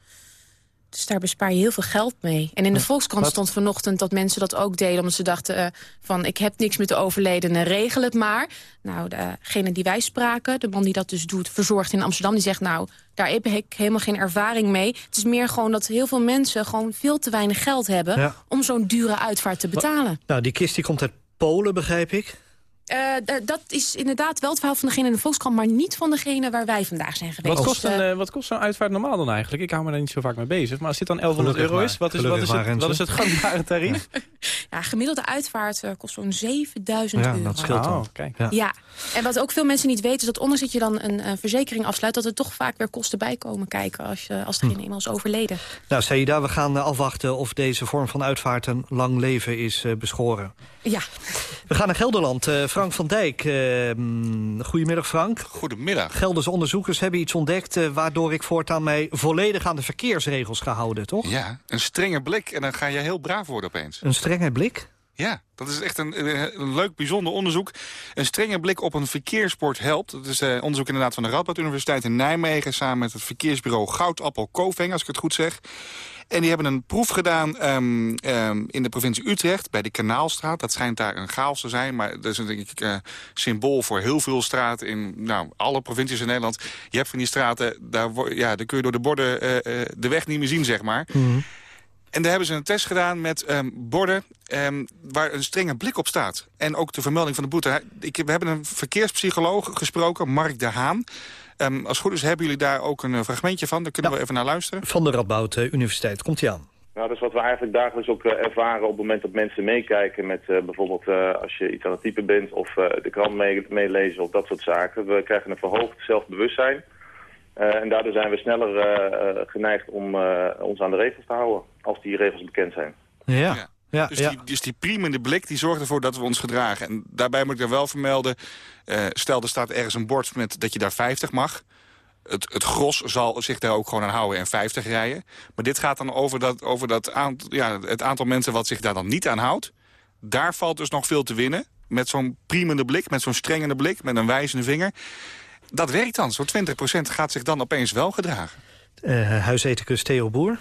Dus daar bespaar je heel veel geld mee. En in de Volkskrant stond vanochtend dat mensen dat ook deden... omdat ze dachten eh, van, ik heb niks met de overledene, regel het maar. Nou, degene die wij spraken, de man die dat dus doet... verzorgt in Amsterdam, die zegt... nou, daar heb ik helemaal geen ervaring mee. Het is meer gewoon dat heel veel mensen... gewoon veel te weinig geld hebben... Ja. om zo'n dure uitvaart te betalen. Nou, die kist die komt uit Polen, begrijp ik. Eh, dat is inderdaad wel het verhaal van degene in de Volkskrant... maar niet van degene waar wij vandaag zijn geweest. Wat kost, Dus, een, eh, wat kost zo'n uitvaart normaal dan eigenlijk? Ik hou me daar niet zo vaak mee bezig. Maar als dit dan 1100 Gelukkig euro is, wat is, wat is, maar, het, wat is het gangbare tarief? (laughs) ja, gemiddelde uitvaart eh, kost zo'n 7000 Ja, euro. dat scheelt dan. Oh, kijk. Ja. Ja. en wat ook veel mensen niet weten... is dat ondanks dat je dan een eh, verzekering afsluit... dat er toch vaak weer kosten bij komen kijken... als, je, als degene eenmaal is overleden. Nou, Saida, we gaan afwachten of deze vorm van uitvaart een lang leven is eh, beschoren. Ja. We gaan naar Gelderland. Eh, Frank van Dijk. eh, mm, goedemiddag, Frank. Goedemiddag. Gelders onderzoekers hebben iets ontdekt... eh, waardoor ik voortaan mij volledig aan de verkeersregels ga houden, toch? Ja, een strenge blik en dan ga je heel braaf worden opeens. Een strenge blik? Ja, dat is echt een, een, een leuk, bijzonder onderzoek. Een strenge blik op een verkeerssport helpt. Dat is eh, onderzoek inderdaad van de Radboud Universiteit in Nijmegen... samen met het verkeersbureau Goudappel Koveng, als ik het goed zeg. En die hebben een proef gedaan ehm, ehm, in de provincie Utrecht... bij de Kanaalstraat. Dat schijnt daar een chaos te zijn. Maar dat is een denk ik, eh, symbool voor heel veel straten... in nou, alle provincies in Nederland. Je hebt van die straten, daar, ja, daar kun je door de borden eh, eh, de weg niet meer zien, zeg maar. En daar hebben ze een test gedaan met ehm, borden waar een strenge blik op staat. En ook de vermelding van de boete. Ik, we hebben een verkeerspsycholoog gesproken, Mark de Haan. Ehm, als het goed is hebben jullie daar ook een eh, fragmentje van. Daar kunnen we even naar luisteren. Van de Radboud eh, Universiteit. Komt hij aan. Nou, dat is wat we eigenlijk dagelijks ook eh, ervaren op het moment dat mensen meekijken met eh, bijvoorbeeld eh, als je iets aan het typen bent of eh, de krant mee- meelezen of dat soort zaken. We krijgen een verhoogd zelfbewustzijn. Eh, en daardoor zijn we sneller geneigd om eh, ons aan de regels te houden, als die regels bekend zijn. Ja. ja. Dus, Die, dus die priemende blik die zorgt ervoor dat we ons gedragen. En daarbij moet ik er wel vermelden... eh, stel, er staat ergens een bord met dat je daar 50 mag. Het, het gros zal zich daar ook gewoon aan houden en 50 rijden. Maar dit gaat dan over, dat, over dat aantal, ja, het aantal mensen wat zich daar dan niet aan houdt. Daar valt dus nog veel te winnen. Met zo'n priemende blik, met zo'n strengende blik, met een wijzende vinger. Dat werkt dan. Zo'n 20% gaat zich dan opeens wel gedragen. Eh huisethicus Theo Boer.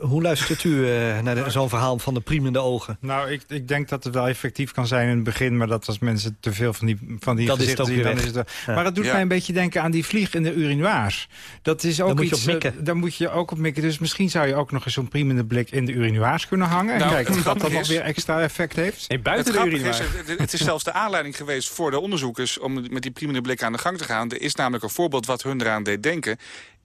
Hoe luistert u eh, naar de- zo'n verhaal van de priemende ogen? Nou, ik, ik denk dat het wel effectief kan zijn in het begin... maar dat als mensen te veel van die, van die Dat is het gezichten ook zien... weer dan weg. is het wel- Ja. Maar het doet Ja. mij een beetje denken aan die vlieg in de urinoirs. Dat is ook moet je iets, op mikken. eh, Daar moet je ook op mikken. Dus misschien zou je ook nog eens zo'n priemende blik in de urinoirs kunnen hangen. En Nou, kijken of dat dan nog is- weer extra effect heeft. Nee, het grappige is, het, het is zelfs de aanleiding geweest voor de onderzoekers... om met die priemende blik aan de gang te gaan. Er is namelijk een voorbeeld wat hun eraan deed denken.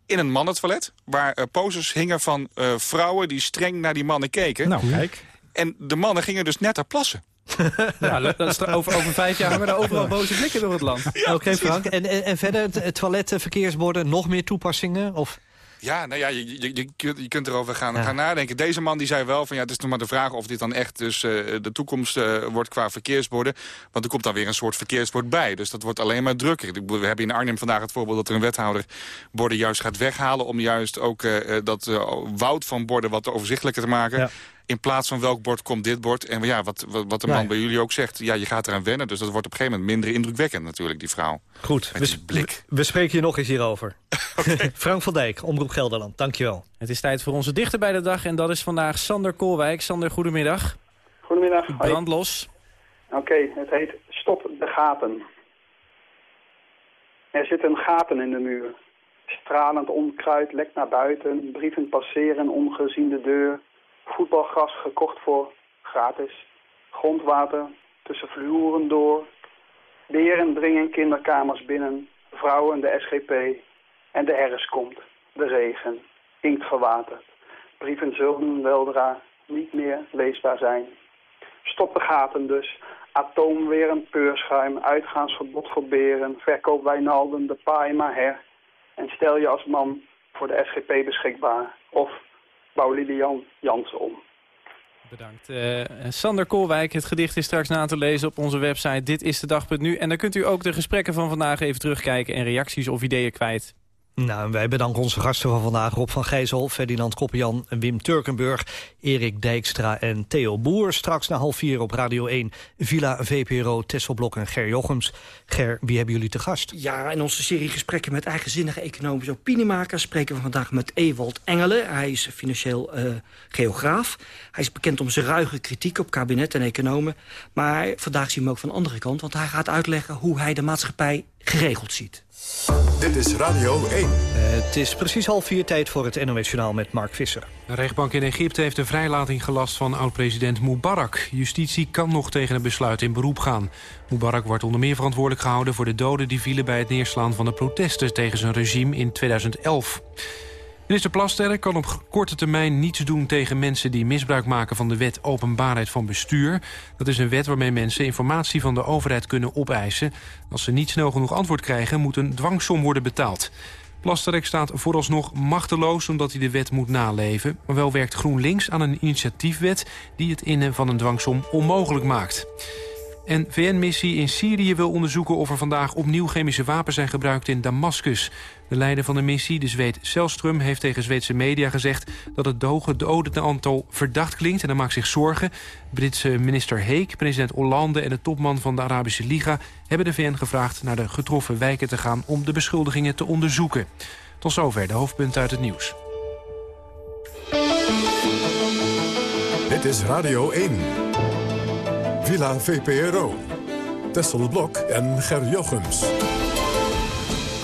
In een mannentoilet, waar eh, posters hingen van eh, vrouwen... die streng naar die mannen keken. Nou, kijk. En de mannen gingen dus net naar plassen. (laughs) Ja, dat is over, over vijf jaar hebben we er overal boze blikken door het land. Oké, Frank. En, en, en verder, toiletten, verkeersborden, nog meer toepassingen? Of... Ja, nou ja, je, je, je, kunt- je kunt erover gaan, gaan nadenken. Deze man die zei wel van ja, het is nog maar de vraag of dit dan echt dus eh, de toekomst eh, wordt qua verkeersborden. Want er komt dan weer een soort verkeersbord bij. Dus dat wordt alleen maar drukker. We hebben in Arnhem vandaag het voorbeeld dat er een wethouder borden juist gaat weghalen. Om juist ook eh, dat woud van borden wat overzichtelijker te maken. In plaats van welk bord komt dit bord. En ja, wat, wat, wat de man Ja. bij jullie ook zegt, ja, je gaat eraan wennen. Dus dat wordt op een gegeven moment minder indrukwekkend natuurlijk, die vrouw. Goed, Met we, blik. we spreken je nog eens hierover. (laughs) (laughs) Frank van Dijk, Omroep Gelderland. Dankjewel. Het is tijd voor onze dichter bij de dag en dat is vandaag Sander Koolwijk. Sander, goedemiddag. Goedemiddag. Brand los. Oké, het heet Stop de gaten. Er zitten gaten in de muur. Stralend onkruid lekt naar buiten, brieven passeren ongezien de deur. Voetbalgras gekocht voor gratis. Grondwater tussen vloeren door. Beren dringen kinderkamers binnen, vrouwen de SGP. En de herfst komt, de regen, inkt verwaterd. Brieven zullen weldra niet meer leesbaar zijn. Stop de gaten dus. atoomweren, peurschuim, uitgaansverbod voor beren, verkoop wijnalden, de paai maar her. En stel je als man voor de SGP beschikbaar. Of bouw Lilian Jansen om. Bedankt. Uh, Sander Koolwijk, het gedicht is straks na te lezen op onze website Dit is de dag.nu. En dan kunt u ook de gesprekken van vandaag even terugkijken... en reacties of ideeën kwijt. Nou, wij bedanken onze gasten van vandaag. Rob van Gijzel, Ferdinand Koppian, Wim Turkenburg... Erik Dijkstra en Theo Boer. Straks na half vier op Radio 1 Villa VPRO, Tesselblok en Ger Jochems. Ger, wie hebben jullie te gast? Ja, in onze serie gesprekken met eigenzinnige economische opiniemakers... spreken we vandaag met Ewald Engelen. Hij is financieel uh, geograaf. Hij is bekend om zijn ruige kritiek op kabinet en economen. Maar vandaag zien we hem ook van de andere kant... want hij gaat uitleggen hoe hij de maatschappij geregeld ziet. Dit is Radio 1. het is precies half vier tijd voor het NOS Journaal met Mark Visser. De rechtbank in Egypte heeft de vrijlating gelast van oud-president Mubarak. Justitie kan nog tegen het besluit in beroep gaan. Mubarak wordt onder meer verantwoordelijk gehouden voor de doden die vielen bij het neerslaan van de protesten tegen zijn regime in 2011. Minister Plasterk kan op korte termijn niets doen tegen mensen die misbruik maken van de wet openbaarheid van bestuur. Dat is een wet waarmee mensen informatie van de overheid kunnen opeisen. Als ze niet snel genoeg antwoord krijgen, moet een dwangsom worden betaald. Plasterk staat vooralsnog machteloos omdat hij de wet moet naleven. Maar wel werkt GroenLinks aan een initiatiefwet die het innen van een dwangsom onmogelijk maakt. En VN-missie in Syrië wil onderzoeken of er vandaag opnieuw chemische wapens zijn gebruikt in Damascus. De leider van de missie, de Zweed Selström, heeft tegen Zweedse media gezegd... dat het doden aantal verdacht klinkt en hij maakt zich zorgen. Britse minister Heek, president Hollande en de topman van de Arabische Liga... hebben de VN gevraagd naar de getroffen wijken te gaan om de beschuldigingen te onderzoeken. Tot zover de hoofdpunten uit het nieuws. Dit is Radio 1. Villa VPRO. Tessel Blok en Ger Jochems.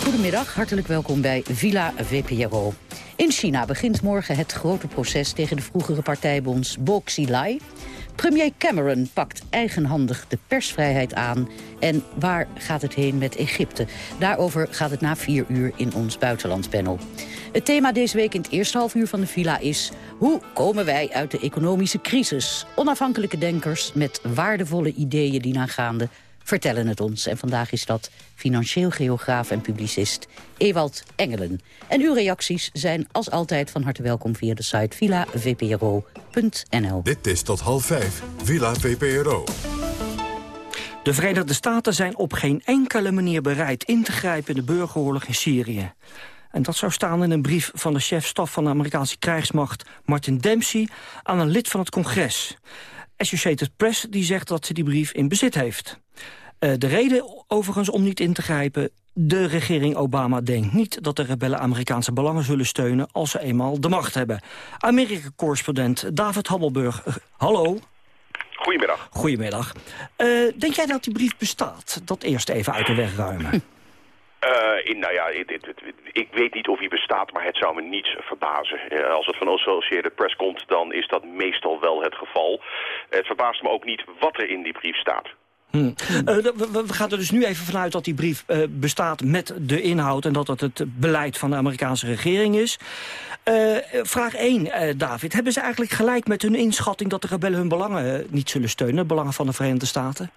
Goedemiddag, hartelijk welkom bij Villa VPRO. In China begint morgen het grote proces tegen de vroegere partijbonds Bo. Premier Cameron pakt eigenhandig de persvrijheid aan. En waar gaat het heen met Egypte? Daarover gaat het na vier uur in ons buitenlandpanel. Het thema deze week in het eerste half uur van de villa is... hoe komen wij uit de economische crisis? Onafhankelijke denkers met waardevolle ideeën die gaande vertellen het ons. En vandaag is dat financieel geograaf en publicist Ewald Engelen. En uw reacties zijn als altijd van harte welkom via de site villavpro.nl. Dit is tot half vijf, Villa VPRO. De Verenigde Staten zijn op geen enkele manier bereid in te grijpen in de burgeroorlog in Syrië. En dat zou staan in een brief van de chef-staf van de Amerikaanse krijgsmacht... Martin Dempsey aan een lid van het congres. Associated Press die zegt dat ze die brief in bezit heeft. Uh, de reden overigens om niet in te grijpen... de regering Obama denkt niet dat de rebellen Amerikaanse belangen zullen steunen... als ze eenmaal de macht hebben. Amerika-correspondent David Hammelburg, uh, hallo. Goedemiddag. Goedemiddag. Uh, denk jij dat die brief bestaat? Dat eerst even uit de weg ruimen. Hm. Uh, in, nou ja, ik weet niet of hij bestaat, maar het zou me niets verbazen. Uh, als het van Associated Press komt, dan is dat meestal wel het geval. het verbaast me ook niet wat er in die brief staat. Hmm. Uh, we, we, gaan er dus nu even vanuit dat die brief uh, bestaat met de inhoud... en dat dat het beleid van de Amerikaanse regering is. Uh, vraag 1, David. Hebben ze eigenlijk gelijk met hun inschatting... dat de rebellen hun belangen niet zullen steunen, belangen van de Verenigde Staten?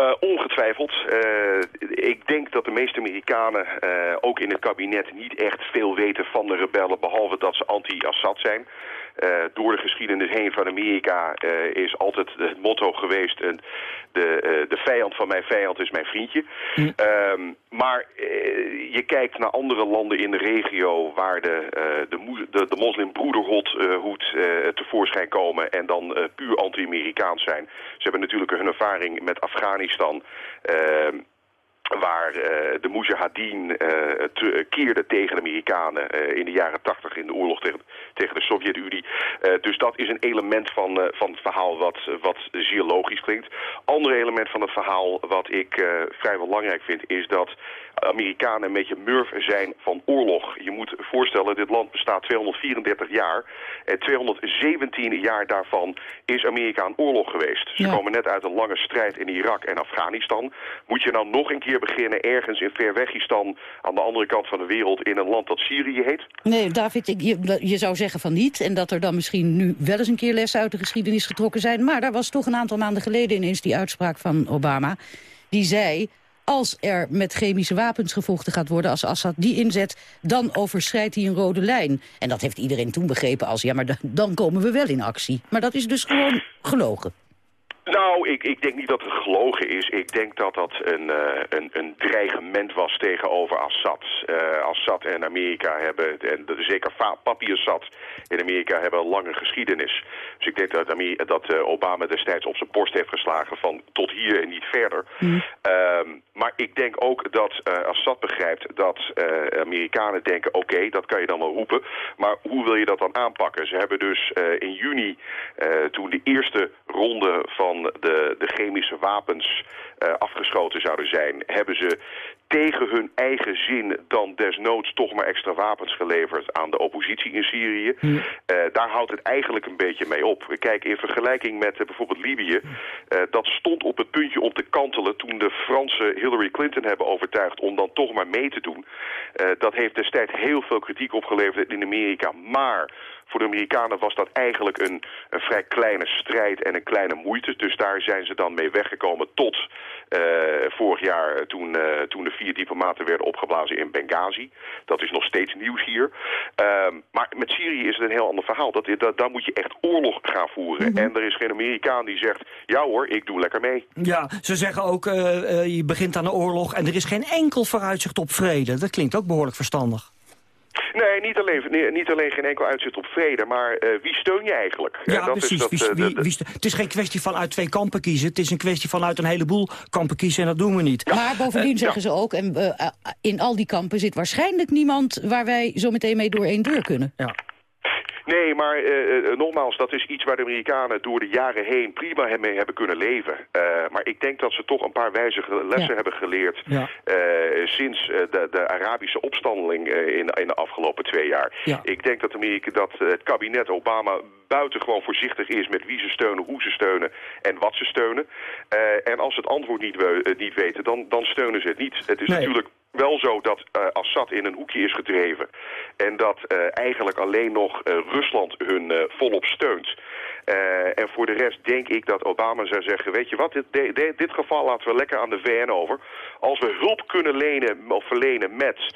Uh, ongetwijfeld. Uh, ik denk dat de meeste Amerikanen, uh, ook in het kabinet, niet echt veel weten van de rebellen, behalve dat ze anti-Assad zijn. Uh, door de geschiedenis heen van Amerika uh, is altijd het motto geweest... De, de vijand van mijn vijand is mijn vriendje. Mm. maar je kijkt naar andere landen in de regio... waar de, de, de, de moslimbroederhoed tevoorschijn komen... en dan puur anti-Amerikaans zijn. Ze hebben natuurlijk hun ervaring met Afghanistan waar uh, de Mujahideen uh, keerde tegen de Amerikanen uh, in de jaren tachtig in de oorlog tegen, tegen de Sovjet-Unie. dus dat is een element van, van het verhaal wat, wat zeer logisch klinkt. Ander element van het verhaal wat ik vrij belangrijk vind is dat Amerikanen een beetje murf zijn van oorlog. Je moet voorstellen, dit land bestaat 234 jaar. En 217 jaar daarvan is Amerika aan oorlog geweest. Ze komen net uit een lange strijd in Irak en Afghanistan. Moet je nou nog een keer beginnen ergens in Verwegistan... aan de andere kant van de wereld in een land dat Syrië heet? Nee, David, je, je zou zeggen van niet. En dat er dan misschien nu wel eens een keer lessen uit de geschiedenis getrokken zijn. Maar daar was toch een aantal maanden geleden ineens die uitspraak van Obama. Die zei, als er met chemische wapens gevochten gaat worden... als Assad die inzet, dan overschrijdt hij een rode lijn. En dat heeft iedereen toen begrepen als... ja, maar dan komen we wel in actie. Maar dat is dus gewoon gelogen. Nou, ik, ik denk niet dat het gelogen is. Ik denk dat dat een, uh, een, een dreigement was tegenover Assad. Uh, Assad en Amerika hebben, en zeker papi Assad in Amerika hebben een lange geschiedenis. Dus ik denk dat, Amerika, dat uh, Obama destijds op zijn borst heeft geslagen van tot hier en niet verder. Mm. maar ik denk ook dat Assad begrijpt dat Amerikanen denken, oké, dat kan je dan wel roepen. Maar hoe wil je dat dan aanpakken? Ze hebben dus in juni, toen de eerste ronde van de, de chemische wapens uh, afgeschoten zouden zijn... hebben ze tegen hun eigen zin dan desnoods toch maar extra wapens geleverd aan de oppositie in Syrië. Hm. Uh, daar houdt het eigenlijk een beetje mee op. We kijken in vergelijking met uh, bijvoorbeeld Libië. dat stond op het puntje om te kantelen toen de Fransen Hillary Clinton hebben overtuigd om dan toch maar mee te doen. dat heeft destijds heel veel kritiek opgeleverd in Amerika. Maar voor de Amerikanen was dat eigenlijk een, een vrij kleine strijd en een kleine moeite. Dus daar zijn ze dan mee weggekomen tot uh, vorig jaar toen, uh, toen de vier diplomaten werden opgeblazen in Benghazi. Dat is nog steeds nieuws hier. Uh, maar met Syrië is het een heel ander verhaal. Dat, dat, daar moet je echt oorlog gaan voeren. Mm -hmm. En er is geen Amerikaan die zegt, ja hoor, ik doe lekker mee. Ja, ze zeggen ook, uh, je begint aan de oorlog en er is geen enkel vooruitzicht op vrede. Dat klinkt ook behoorlijk verstandig. Nee, niet alleen, nee, niet alleen geen enkel uitzicht op vrede, maar uh, wie steun je eigenlijk? Ja, dat precies. Is dat, wie, wie, wie het is geen kwestie van uit twee kampen kiezen. Het is een kwestie van uit een heleboel kampen kiezen en dat doen we niet. Ja. Maar bovendien uh, zeggen ja. ze ook, en, uh, in al die kampen zit waarschijnlijk niemand waar wij zo meteen mee door één deur kunnen. Ja. Nee, maar uh, nogmaals, dat is iets waar de Amerikanen door de jaren heen prima mee hebben kunnen leven. Uh, maar ik denk dat ze toch een paar wijzige lessen ja. hebben geleerd ja. sinds de, de, Arabische opstandeling in, in, de afgelopen twee jaar. Ja. Ik denk dat, Amerika, dat het kabinet Obama buitengewoon voorzichtig is met wie ze steunen, hoe ze steunen en wat ze steunen. en als ze het antwoord niet, we, niet weten, dan, dan steunen ze het niet. Het is nee. natuurlijk wel zo dat uh, Assad in een hoekje is gedreven. En dat uh, eigenlijk alleen nog uh, Rusland hun volop steunt. En voor de rest denk ik dat Obama zou zeggen... weet je wat, dit, dit, dit geval laten we lekker aan de VN over. Als we hulp kunnen lenen of verlenen met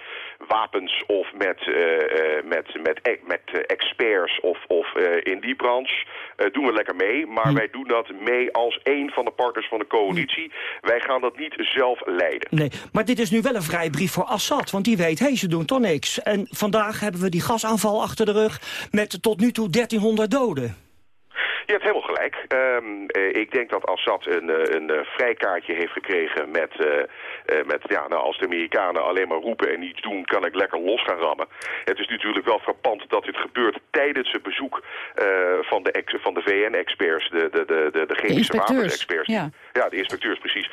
wapens of met, met, met, met experts of, of in die branche... doen we lekker mee. Maar hm. wij doen dat mee als een van de partners van de coalitie. Hm. Wij gaan dat niet zelf leiden. Nee, maar dit is nu wel een vrij brief voor Assad. Want die weet, hé, hey, ze doen toch niks. En vandaag hebben we die gasaanval achter de rug met tot nu toe 1300 doden. Je hebt helemaal gelijk. Um, uh, ik denk dat Assad een, een, een vrijkaartje heeft gekregen met, uh, met ja, nou, als de Amerikanen alleen maar roepen en niets doen, kan ik lekker los gaan rammen. Het is natuurlijk wel frappant dat dit gebeurt tijdens het bezoek van de, van de VN-experts, de, de, de, de, chemische wapensexperts. Ja. ja, de inspecteurs, precies.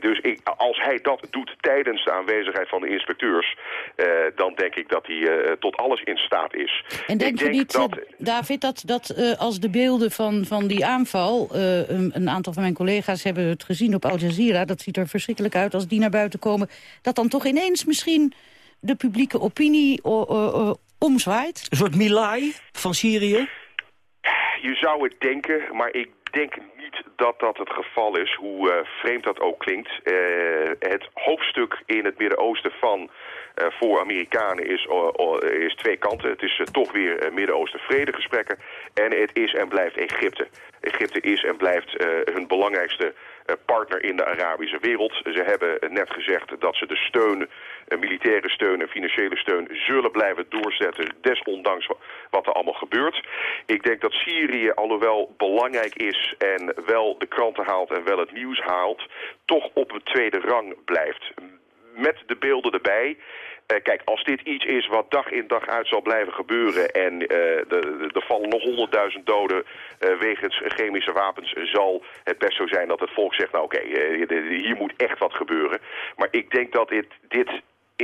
dus ik, als hij dat doet tijdens de aanwezigheid van de inspecteurs, dan denk ik dat hij tot alles in staat is. En denk, denk je niet, dat, David, dat, dat als de beelden van, van die aanval... Uh, een, een, aantal van mijn collega's hebben het gezien op Al Jazeera... dat ziet er verschrikkelijk uit als die naar buiten komen... dat dan toch ineens misschien de publieke opinie omzwaait? Een soort Milai van Syrië? Je zou het denken, maar ik denk niet dat dat het geval is, hoe uh, vreemd dat ook klinkt. Uh, het hoofdstuk in het Midden-Oosten van voor Amerikanen is, is twee kanten. Het is toch weer Midden-Oosten vredegesprekken en het is en blijft Egypte. Egypte is en blijft hun belangrijkste partner in de Arabische wereld. Ze hebben net gezegd dat ze de steun, militaire steun en financiële steun zullen blijven doorzetten, desondanks wat er allemaal gebeurt. Ik denk dat Syrië, alhoewel belangrijk is en wel de kranten haalt en wel het nieuws haalt, toch op een tweede rang blijft. Met de beelden erbij. Uh, kijk, als dit iets is wat dag in dag uit zal blijven gebeuren... en uh, er vallen nog honderdduizend doden uh, wegens chemische wapens... zal het best zo zijn dat het volk zegt... nou oké, hier moet echt wat gebeuren. Maar ik denk dat dit, dit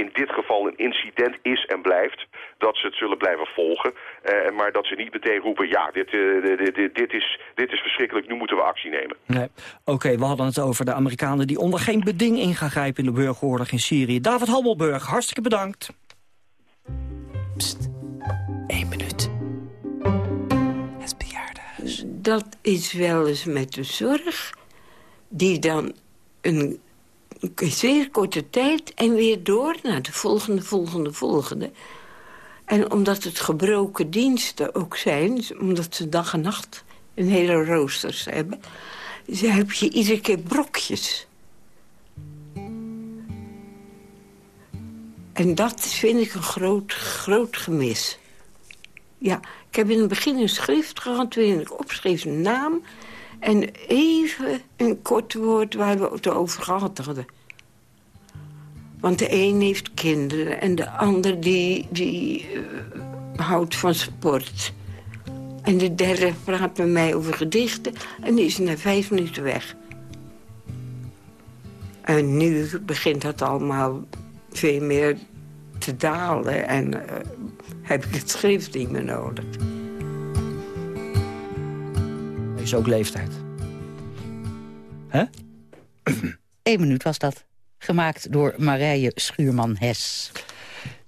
in dit geval een incident is en blijft, dat ze het zullen blijven volgen. Uh, maar dat ze niet meteen roepen, ja, dit, uh, dit, dit, dit, is, dit is verschrikkelijk, nu moeten we actie nemen. Nee. Oké, we hadden het over de Amerikanen die onder geen beding in gaan grijpen in de burgeroorlog in Syrië. David Hammelburg, hartstikke bedankt. Pst, één minuut. Het bejaardenhuis. Dat is wel eens met de zorg, die dan een zeer korte tijd en weer door naar de volgende, volgende, volgende. En omdat het gebroken diensten ook zijn, omdat ze dag en nacht een hele roosters hebben... heb je iedere keer brokjes. En dat vind ik een groot, groot gemis. Ja, ik heb in het begin een schrift gehad waarin ik opschreef een naam... en even een kort woord waar we het over gehad hadden. Want de een heeft kinderen en de ander die, die uh, houdt van sport. En de derde praat met mij over gedichten en die is na vijf minuten weg. En nu begint dat allemaal veel meer te dalen en uh, heb ik het schrift niet meer nodig. Is ook leeftijd. Hè? (clears throat) Eén minuut was dat. Gemaakt door Marije Schuurman-Hes.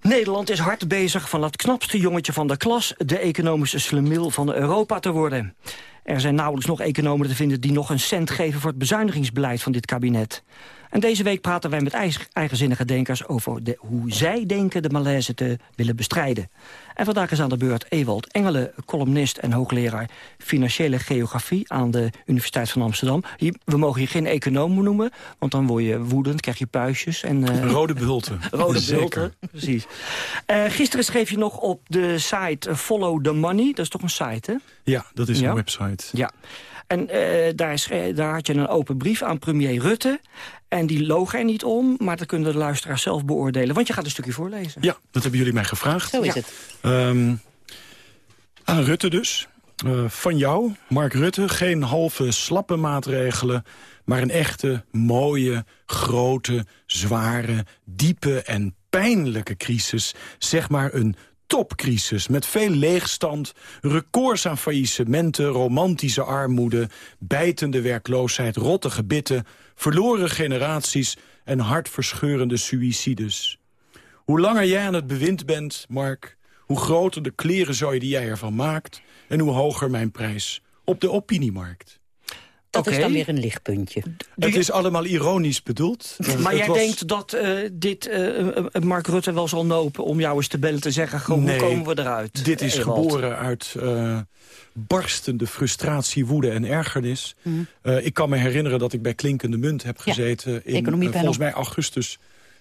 Nederland is hard bezig van het knapste jongetje van de klas... de economische slemiel van Europa te worden. Er zijn nauwelijks nog economen te vinden die nog een cent geven... voor het bezuinigingsbeleid van dit kabinet. En deze week praten wij met eigenzinnige denkers over de, hoe zij denken de malaise te willen bestrijden. En vandaag is aan de beurt Ewald Engelen, columnist en hoogleraar financiële geografie aan de Universiteit van Amsterdam. we mogen hier geen econoom noemen, want dan word je woedend, krijg je puistjes. En, uh, rode bulten. (laughs) Rode bulten, precies. Uh, gisteren schreef je nog op de site Follow the Money, dat is toch een site, hè? Ja, dat is een website. Ja. En uh, daar, daar, had je een open brief aan premier Rutte. En die loog er niet om, maar dat kunnen de luisteraars zelf beoordelen. Want je gaat een stukje voorlezen. Ja, dat hebben jullie mij gevraagd. Zo is het. Um, aan Rutte dus. Uh, van jou, Mark Rutte, geen halve slappe maatregelen... maar een echte, mooie, grote, zware, diepe en pijnlijke crisis. Zeg maar een topcrisis met veel leegstand, records aan faillissementen... romantische armoede, bijtende werkloosheid, rotte gebitten... verloren generaties en hartverscheurende suïcides. Hoe langer jij aan het bewind bent, Mark... hoe groter de kleren die jij ervan maakt... en hoe hoger mijn prijs op de opiniemarkt. Dat is dan weer een lichtpuntje. Het is allemaal ironisch bedoeld. (laughs) Maar jij denkt dat uh, dit uh, Mark Rutte wel zal nopen om jou eens te bellen te zeggen... hoe komen we eruit? Dit is geboren uit uh, barstende frustratie, woede en ergernis. Mm. ik kan me herinneren dat ik bij Klinkende Munt heb gezeten... Ja, in volgens mij augustus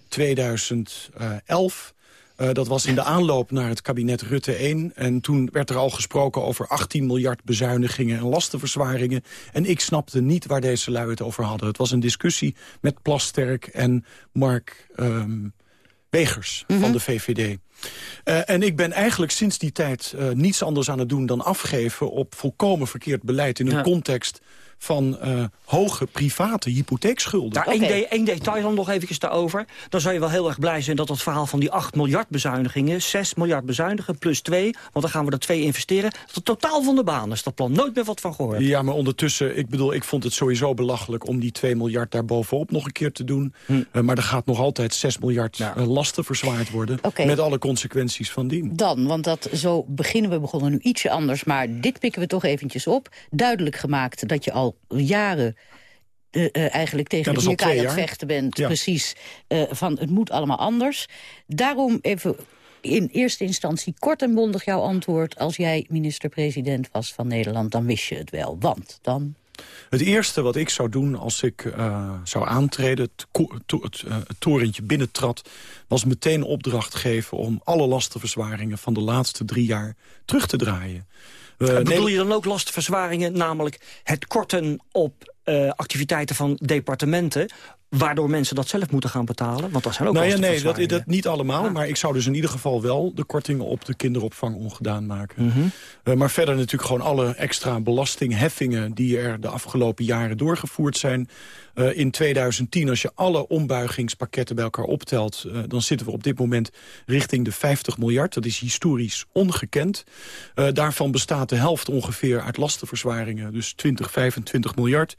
2011... Uh, dat was in de aanloop naar het kabinet Rutte 1. En toen werd er al gesproken over 18 miljard bezuinigingen en lastenverzwaringen. En ik snapte niet waar deze lui het over hadden. Het was een discussie met Plasterk en Mark um, Wegers van mhm. de VVD. Uh, en ik ben eigenlijk sinds die tijd uh, niets anders aan het doen dan afgeven... op volkomen verkeerd beleid in een ja. context van uh, hoge private hypotheekschulden. Daar okay. één, de, één detail dan nog eventjes daarover. Dan zou je wel heel erg blij zijn dat het verhaal van die 8 miljard bezuinigingen... 6 miljard bezuinigen plus 2, want dan gaan we er 2 investeren... dat het totaal van de baan is. Dat plan nooit meer wat van gehoord. Ja, maar ondertussen, ik bedoel, ik vond het sowieso belachelijk... om die 2 miljard daarbovenop nog een keer te doen. Hm. Uh, maar er gaat nog altijd 6 miljard ja. uh, lasten verzwaard worden... Okay. met alle consequenties van dien. Dan, want dat, zo beginnen we, begonnen nu ietsje anders... maar dit pikken we toch eventjes op. Duidelijk gemaakt dat je al jaren uh, uh, eigenlijk tegen ja, aan het vechten bent. Ja. Precies, uh, van het moet allemaal anders. Daarom even in eerste instantie kort en bondig jouw antwoord... als jij minister-president was van Nederland, dan wist je het wel. Want dan... Het eerste wat ik zou doen als ik zou aantreden, het, to het, het torentje binnentrad... was meteen opdracht geven om alle lastenverzwaringen van de laatste drie jaar terug te draaien. Uh, bedoel je dan ook lastenverzwaringen, namelijk het korten op eh, activiteiten van departementen... waardoor mensen dat zelf moeten gaan betalen? Want dat zijn ook nou ja, nee, dat, dat niet Ah. allemaal. Maar ik zou dus in ieder geval wel de kortingen op de kinderopvang ongedaan maken. Mhm. Eh, maar verder natuurlijk gewoon alle extra belastingheffingen... die er de afgelopen jaren doorgevoerd zijn. Eh, in 2010, als je alle ombuigingspakketten bij elkaar optelt... dan zitten we op dit moment richting de 50 miljard. Dat is historisch ongekend. Daarvan bestaat de helft ongeveer uit lastenverzwaringen. Dus 20, 25 miljard.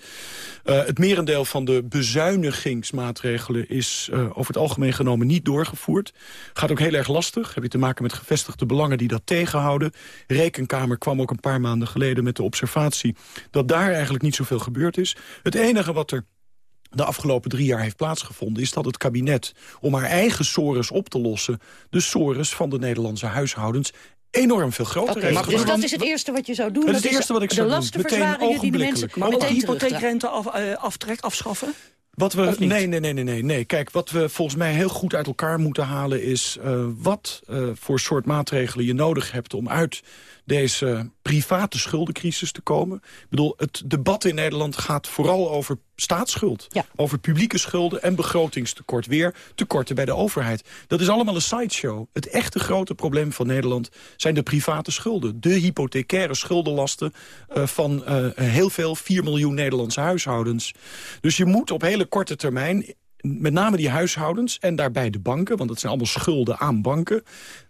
Eh, het merendeel van de bezuinigingsmaatregelen... is eh, over het algemeen genomen niet doorgevoerd. Gaat ook heel erg lastig. Heb je te maken met gevestigde belangen die dat tegenhouden. Rekenkamer kwam ook een paar maanden geleden met de observatie... dat daar eigenlijk niet zoveel gebeurd is. Het enige wat er de afgelopen drie jaar heeft plaatsgevonden... is dat het kabinet, om haar eigen sores op te lossen... de sores van de Nederlandse huishoudens enorm veel groter dus dat is het eerste wat je zou doen? Dat is het eerste wat ik de zou doen. lastenverzwaringen die de mensen Maar ook de meteen terugdraaien. hypotheekrente af, eh, aftrek, afschaffen? Wat we, nee, nee, nee, nee, nee. Kijk, wat we volgens mij heel goed uit elkaar moeten halen... is eh, wat eh, voor soort maatregelen je nodig hebt om uit deze private schuldencrisis te komen. Ik bedoel, het debat in Nederland gaat vooral over staatsschuld. Over publieke schulden en begrotingstekort. Weer tekorten bij de overheid. Dat is allemaal een sideshow. Het echte grote probleem van Nederland zijn de private schulden. De hypothecaire schuldenlasten eh, van eh, heel veel, 4 miljoen Nederlandse huishoudens. Dus je moet op hele korte termijn met name die huishoudens en daarbij de banken... want dat zijn allemaal schulden aan banken...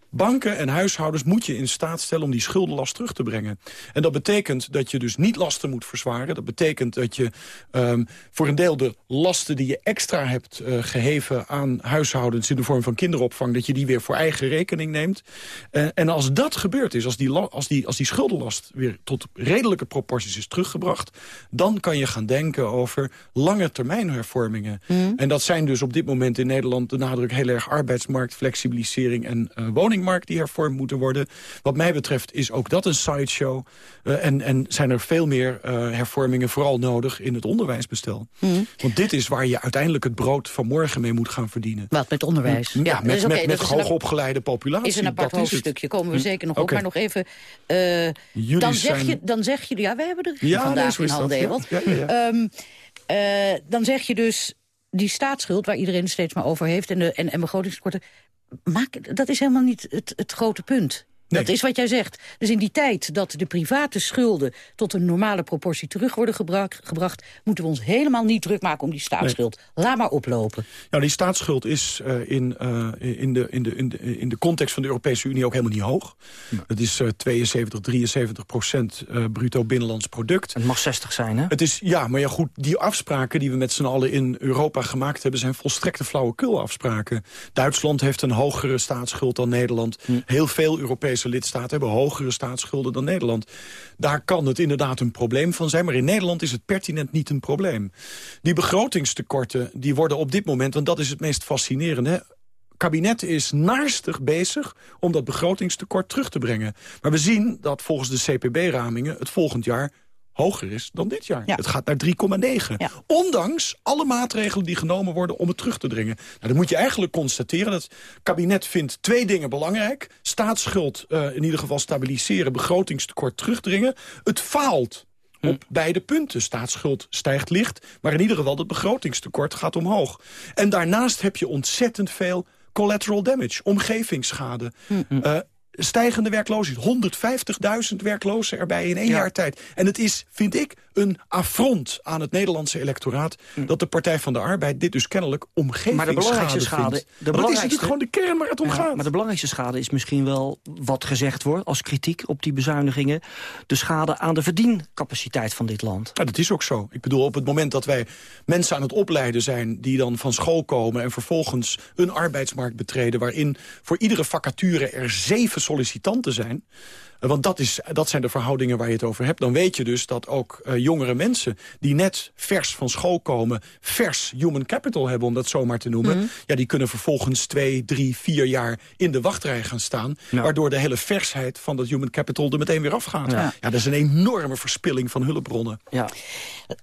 Banken en huishoudens moet je in staat stellen om die schuldenlast terug te brengen. En dat betekent dat je dus niet lasten moet verzwaren. Dat betekent dat je um, voor een deel de lasten die je extra hebt uh, geheven aan huishoudens... in de vorm van kinderopvang, dat je die weer voor eigen rekening neemt. Uh, en als dat gebeurd is, als die, als, die, als die schuldenlast weer tot redelijke proporties is teruggebracht... dan kan je gaan denken over lange termijn hervormingen. Mm. En dat zijn dus op dit moment in Nederland de nadruk heel erg arbeidsmarkt, flexibilisering en uh, woning markt die hervormd moeten worden. Wat mij betreft is ook dat een sideshow. Uh, en, en zijn er veel meer uh, hervormingen vooral nodig in het onderwijsbestel. Mm. Want dit is waar je uiteindelijk het brood van morgen mee moet gaan verdienen. Wat, met onderwijs? Ja, ja met, okay, met, met hoogopgeleide populatie. Is een apart dat hoofdstukje, komen we zeker nog okay. op. Maar nog even, uh, dan, zeg je, dan zeg je... Ja, we hebben er ja, vandaag nee, in handen, ja, um, dan zeg je dus die staatsschuld, waar iedereen steeds maar over heeft... en, de, en, en begrotingstekorten, maak, dat is helemaal niet het, het grote punt. Nee. Dat is wat jij zegt. Dus in die tijd dat de private schulden tot een normale proportie terug worden gebracht, moeten we ons helemaal niet druk maken om die staatsschuld. Nee. Laat maar oplopen. Nou, die staatsschuld is uh, in, uh, in, de, in, de, in, de, in de context van de Europese Unie ook helemaal niet hoog. Ja. Het is uh, 72, 73 procent uh, bruto binnenlands product. Het mag 60 zijn, hè? Het is, ja, maar ja goed, die afspraken die we met z'n allen in Europa gemaakt hebben... zijn volstrekte flauwekul afspraken. Duitsland heeft een hogere staatsschuld dan Nederland. Hm. Heel veel Europese lidstaten hebben hogere staatsschulden dan Nederland. Daar kan het inderdaad een probleem van zijn. Maar in Nederland is het pertinent niet een probleem. Die begrotingstekorten die worden op dit moment... want dat is het meest fascinerende... Hè, kabinet is naarstig bezig om dat begrotingstekort terug te brengen. Maar we zien dat volgens de CPB-ramingen het volgend jaar hoger is dan dit jaar. Ja. Het gaat naar 3,9. Ja. Ondanks alle maatregelen die genomen worden om het terug te dringen. Nou, dan moet je eigenlijk constateren dat het kabinet vindt twee dingen belangrijk. Staatsschuld uh, in ieder geval stabiliseren, begrotingstekort terugdringen. Het faalt op hm. beide punten. Staatsschuld stijgt licht, maar in ieder geval het begrotingstekort gaat omhoog. En daarnaast heb je ontzettend veel collateral damage, omgevingsschade. Hm. Uh, stijgende werkloosheid. 150.000 werklozen erbij in één ja. jaar tijd. En het is, vind ik, een affront aan het Nederlandse electoraat... Mm. dat de Partij van de Arbeid dit dus kennelijk omgevingsschade Maar de belangrijkste schade... Vindt. De is natuurlijk gewoon de kern waar het om ja, gaat. Maar de belangrijkste schade is misschien wel wat gezegd wordt... als kritiek op die bezuinigingen. De schade aan de verdiencapaciteit van dit land. Ja, dat is ook zo. Ik bedoel, op het moment dat wij mensen aan het opleiden zijn... die dan van school komen en vervolgens een arbeidsmarkt betreden... waarin voor iedere vacature er zeven sollicitanten zijn... Want dat, is, dat zijn de verhoudingen waar je het over hebt. Dan weet je dus dat ook uh, jongere mensen die net vers van school komen... vers human capital hebben, om dat zomaar te noemen... Mm. ja, die kunnen vervolgens twee, drie, vier jaar in de wachtrij gaan staan... Ja. waardoor de hele versheid van dat human capital er meteen weer afgaat. Ja. ja, dat is een enorme verspilling van hulpbronnen. Ja.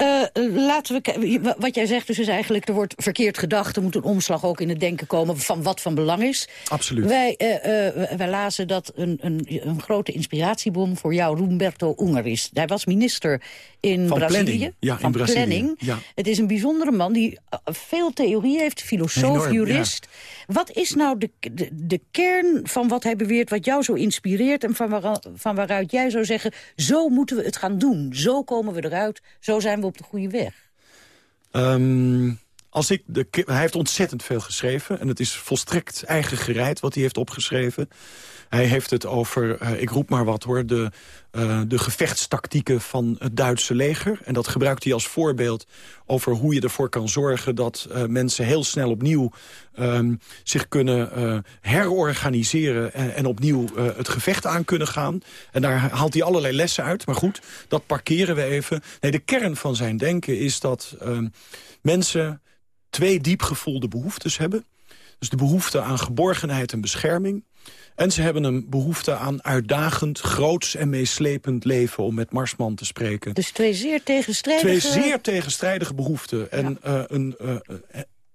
Uh, laten we wat jij zegt dus is eigenlijk... er wordt verkeerd gedacht, er moet een omslag ook in het denken komen... van wat van belang is. Absoluut. Wij, uh, wij lazen dat een, een, een grote inspiratiebron voor jou Roberto Unger is. Hij was minister in Van Brazilië. planning. Ja, in van Brazilië. planning. Ja. Het is een bijzondere man die uh, veel theorie heeft, filosoof, Enorm, jurist. Wat is nou de, de, de kern van wat hij beweert, wat jou zo inspireert... en van, waar, van waaruit jij zou zeggen, zo moeten we het gaan doen. Zo komen we eruit, zo zijn we op de goede weg. Ehm, als ik de, hij heeft ontzettend veel geschreven. En het is volstrekt eigen gereid wat hij heeft opgeschreven. Hij heeft het over, eh, ik roep maar wat hoor... De, uh, de gevechtstactieken van het Duitse leger. En dat gebruikt hij als voorbeeld over hoe je ervoor kan zorgen... dat uh, mensen heel snel opnieuw um, zich kunnen herorganiseren... en, opnieuw het gevecht aan kunnen gaan. En daar haalt hij allerlei lessen uit. Maar goed, dat parkeren we even. Nee, de kern van zijn denken is dat um, mensen twee diep gevoelde behoeftes hebben. Dus de behoefte aan geborgenheid en bescherming. En ze hebben een behoefte aan uitdagend, groots en meeslepend leven... om met Marsman te spreken. Dus twee zeer tegenstrijdige... Twee zeer tegenstrijdige behoeften. En ja. uh, een, uh,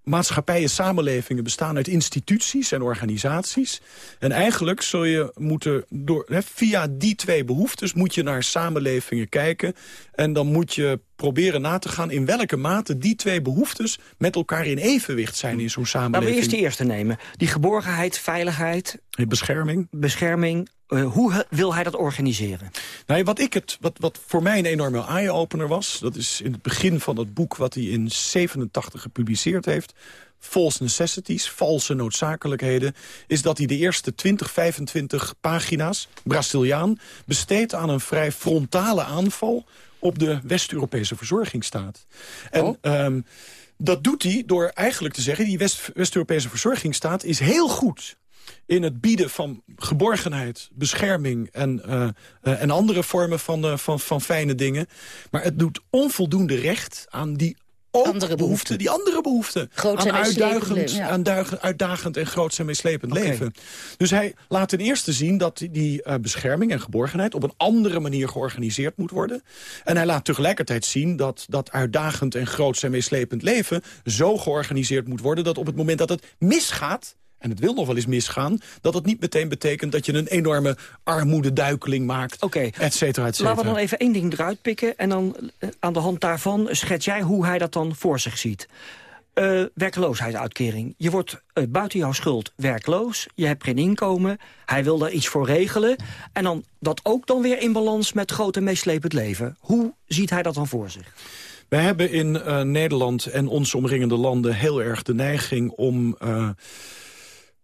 maatschappijen, samenlevingen bestaan uit instituties en organisaties. En eigenlijk zul je moeten, door, via die twee behoeftes moet je naar samenlevingen kijken. En dan moet je proberen na te gaan in welke mate die twee behoeftes met elkaar in evenwicht zijn in zo'n samenleving. Laten we eerst de eerste nemen. Die geborgenheid, veiligheid... Bescherming. Bescherming. Uh, hoe wil hij dat organiseren? Nou, wat, ik het, wat, wat voor mij een enorme eye-opener was... dat is in het begin van het boek wat hij in 87 gepubliceerd heeft... False Necessities, valse noodzakelijkheden... is dat hij de eerste 20, 25 pagina's, Braziliaan... besteedt aan een vrij frontale aanval op de West-Europese verzorgingsstaat. En oh. um, dat doet hij door eigenlijk te zeggen... die West-Europese verzorgingsstaat is heel goed in het bieden van geborgenheid, bescherming en, uh, uh, en andere vormen van, uh, van, van fijne dingen. Maar het doet onvoldoende recht aan die ook andere behoeften. Die andere behoeften. Groots aan uitdagend, ja. aan uitdagend en groots en meeslepend okay. leven. Dus hij laat ten eerste zien dat die, die uh, bescherming en geborgenheid... op een andere manier georganiseerd moet worden. En hij laat tegelijkertijd zien dat dat uitdagend en groots en meeslepend leven... zo georganiseerd moet worden dat op het moment dat het misgaat en het wil nog wel eens misgaan... dat het niet meteen betekent dat je een enorme armoededuikeling maakt, okay. et cetera, et cetera. Laten we dan even één ding eruit pikken... en dan uh, aan de hand daarvan schets jij hoe hij dat dan voor zich ziet. Uh, werkloosheidsuitkering. Je wordt uh, buiten jouw schuld werkloos. Je hebt geen inkomen. Hij wil daar iets voor regelen. En dan dat ook dan weer in balans met groot en meeslepend leven. Hoe ziet hij dat dan voor zich? Wij hebben in uh, Nederland en ons omringende landen heel erg de neiging om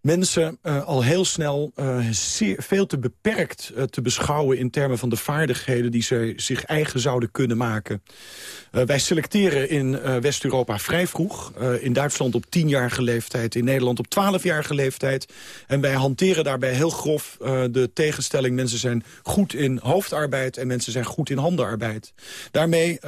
mensen uh, al heel snel uh, zeer, veel te beperkt uh, te beschouwen... in termen van de vaardigheden die ze zich eigen zouden kunnen maken. wij selecteren in West-Europa vrij vroeg. in Duitsland op tienjarige leeftijd, in Nederland op twaalfjarige leeftijd. En wij hanteren daarbij heel grof de tegenstelling... mensen zijn goed in hoofdarbeid en mensen zijn goed in handenarbeid. Daarmee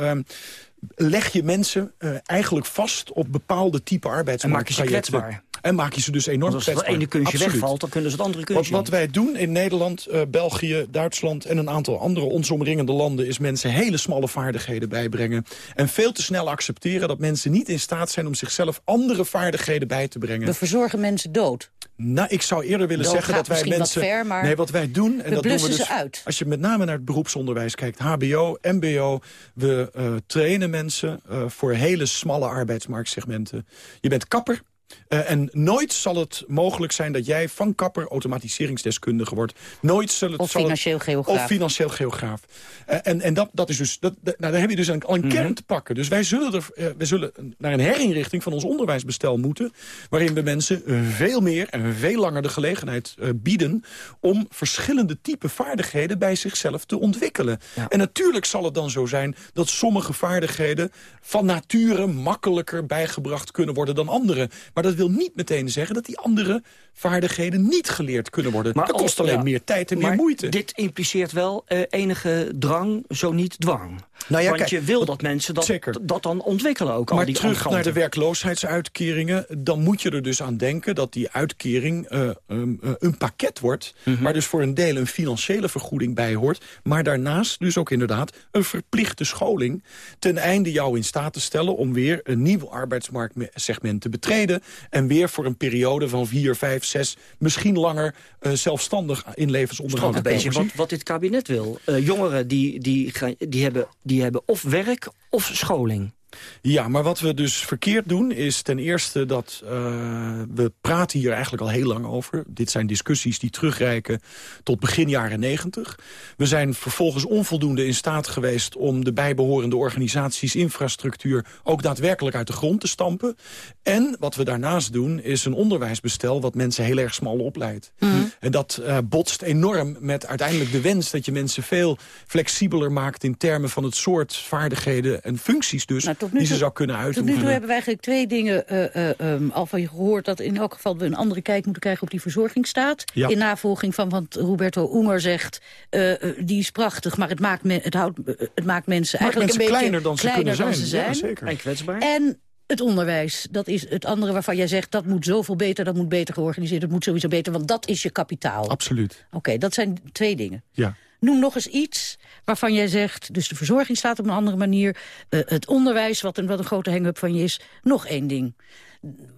leg je mensen eigenlijk vast op bepaalde type arbeidsmarkttrajecten. En maak je ze kwetsbaar. En maak je ze dus enorm Want als het ene kunstje Absoluut. wegvalt, dan kunnen ze het andere kunstje wat, wat wij doen in Nederland, uh, België, Duitsland... en een aantal andere ons omringende landen... is mensen hele smalle vaardigheden bijbrengen. En veel te snel accepteren dat mensen niet in staat zijn... om zichzelf andere vaardigheden bij te brengen. We verzorgen mensen dood. Nou, ik zou eerder willen dood zeggen dat wij mensen... Ver, maar nee, wat wij doen... En we dat doen we dus, ze uit. Als je met name naar het beroepsonderwijs kijkt, hbo, mbo... we uh, trainen mensen uh, voor hele smalle arbeidsmarktsegmenten. Je bent kapper, Uh, en nooit zal het mogelijk zijn dat jij van kapper automatiseringsdeskundige wordt. Nooit zal het, of zal financieel geograaf. Of financieel geograaf. Uh, en en dat, dat is dus, dat, dat, nou, daar heb je dus een, al een mm -hmm. kern te pakken. Dus wij zullen, er, uh, wij zullen naar een herinrichting van ons onderwijsbestel moeten... waarin we mensen veel meer en veel langer de gelegenheid bieden... om verschillende type vaardigheden bij zichzelf te ontwikkelen. Ja. En natuurlijk zal het dan zo zijn dat sommige vaardigheden... van nature makkelijker bijgebracht kunnen worden dan andere. Maar dat wil niet meteen zeggen dat die andere vaardigheden niet geleerd kunnen worden. Maar dat kost alleen ja, meer tijd en meer moeite. dit impliceert wel uh, enige drang, zo niet dwang. Nou ja, Want je wil dat mensen dat, dat dan ontwikkelen ook. al Maar die terug naar de werkloosheidsuitkeringen... dan moet je er dus aan denken dat die uitkering eh, ehm, eh, een pakket wordt... Mhm. waar dus voor een deel een financiële vergoeding bij hoort... maar daarnaast dus ook inderdaad een verplichte scholing... ten einde jou in staat te stellen om weer een nieuw arbeidsmarktsegment te betreden... en weer voor een periode van vier, vijf, zes, misschien langer... eh, zelfstandig in levensonderhoud te wat, wat dit kabinet wil. Jongeren die, die, gaan- die, hebben, die hebben of werk of scholing. Ja, maar wat we dus verkeerd doen is ten eerste dat eh, we praten hier eigenlijk al heel lang over. Dit zijn discussies die terugreiken tot begin jaren negentig. We zijn vervolgens onvoldoende in staat geweest om de bijbehorende organisaties, infrastructuur ook daadwerkelijk uit de grond te stampen. En wat we daarnaast doen is een onderwijsbestel wat mensen heel erg smal opleidt. En dat eh, botst enorm met uiteindelijk de wens dat je mensen veel flexibeler maakt in termen van het soort vaardigheden en functies dus Nou, tot nu die ze toe- zou kunnen Tot nu toe hebben we eigenlijk twee dingen eh, eh, um, al van je gehoord... dat in elk geval we een andere kijk moeten krijgen op die verzorgingsstaat. Ja. In navolging van wat Roberto Unger zegt... eh, die is prachtig, maar het maakt, me, het houdt, het maakt mensen Maakt eigenlijk mensen een beetje kleiner dan ze kleiner zijn. ze Ja, zeker. En kwetsbaar. En het onderwijs, dat is het andere waarvan jij zegt... dat moet zoveel beter, dat moet beter georganiseerd... dat moet sowieso beter, want dat is je kapitaal. Absoluut. Oké, dat zijn twee dingen. Ja. Noem nog eens iets waarvan jij zegt... dus de verzorging staat op een andere manier... eh, het onderwijs, wat een, wat een grote hang-up van je is. Nog één ding.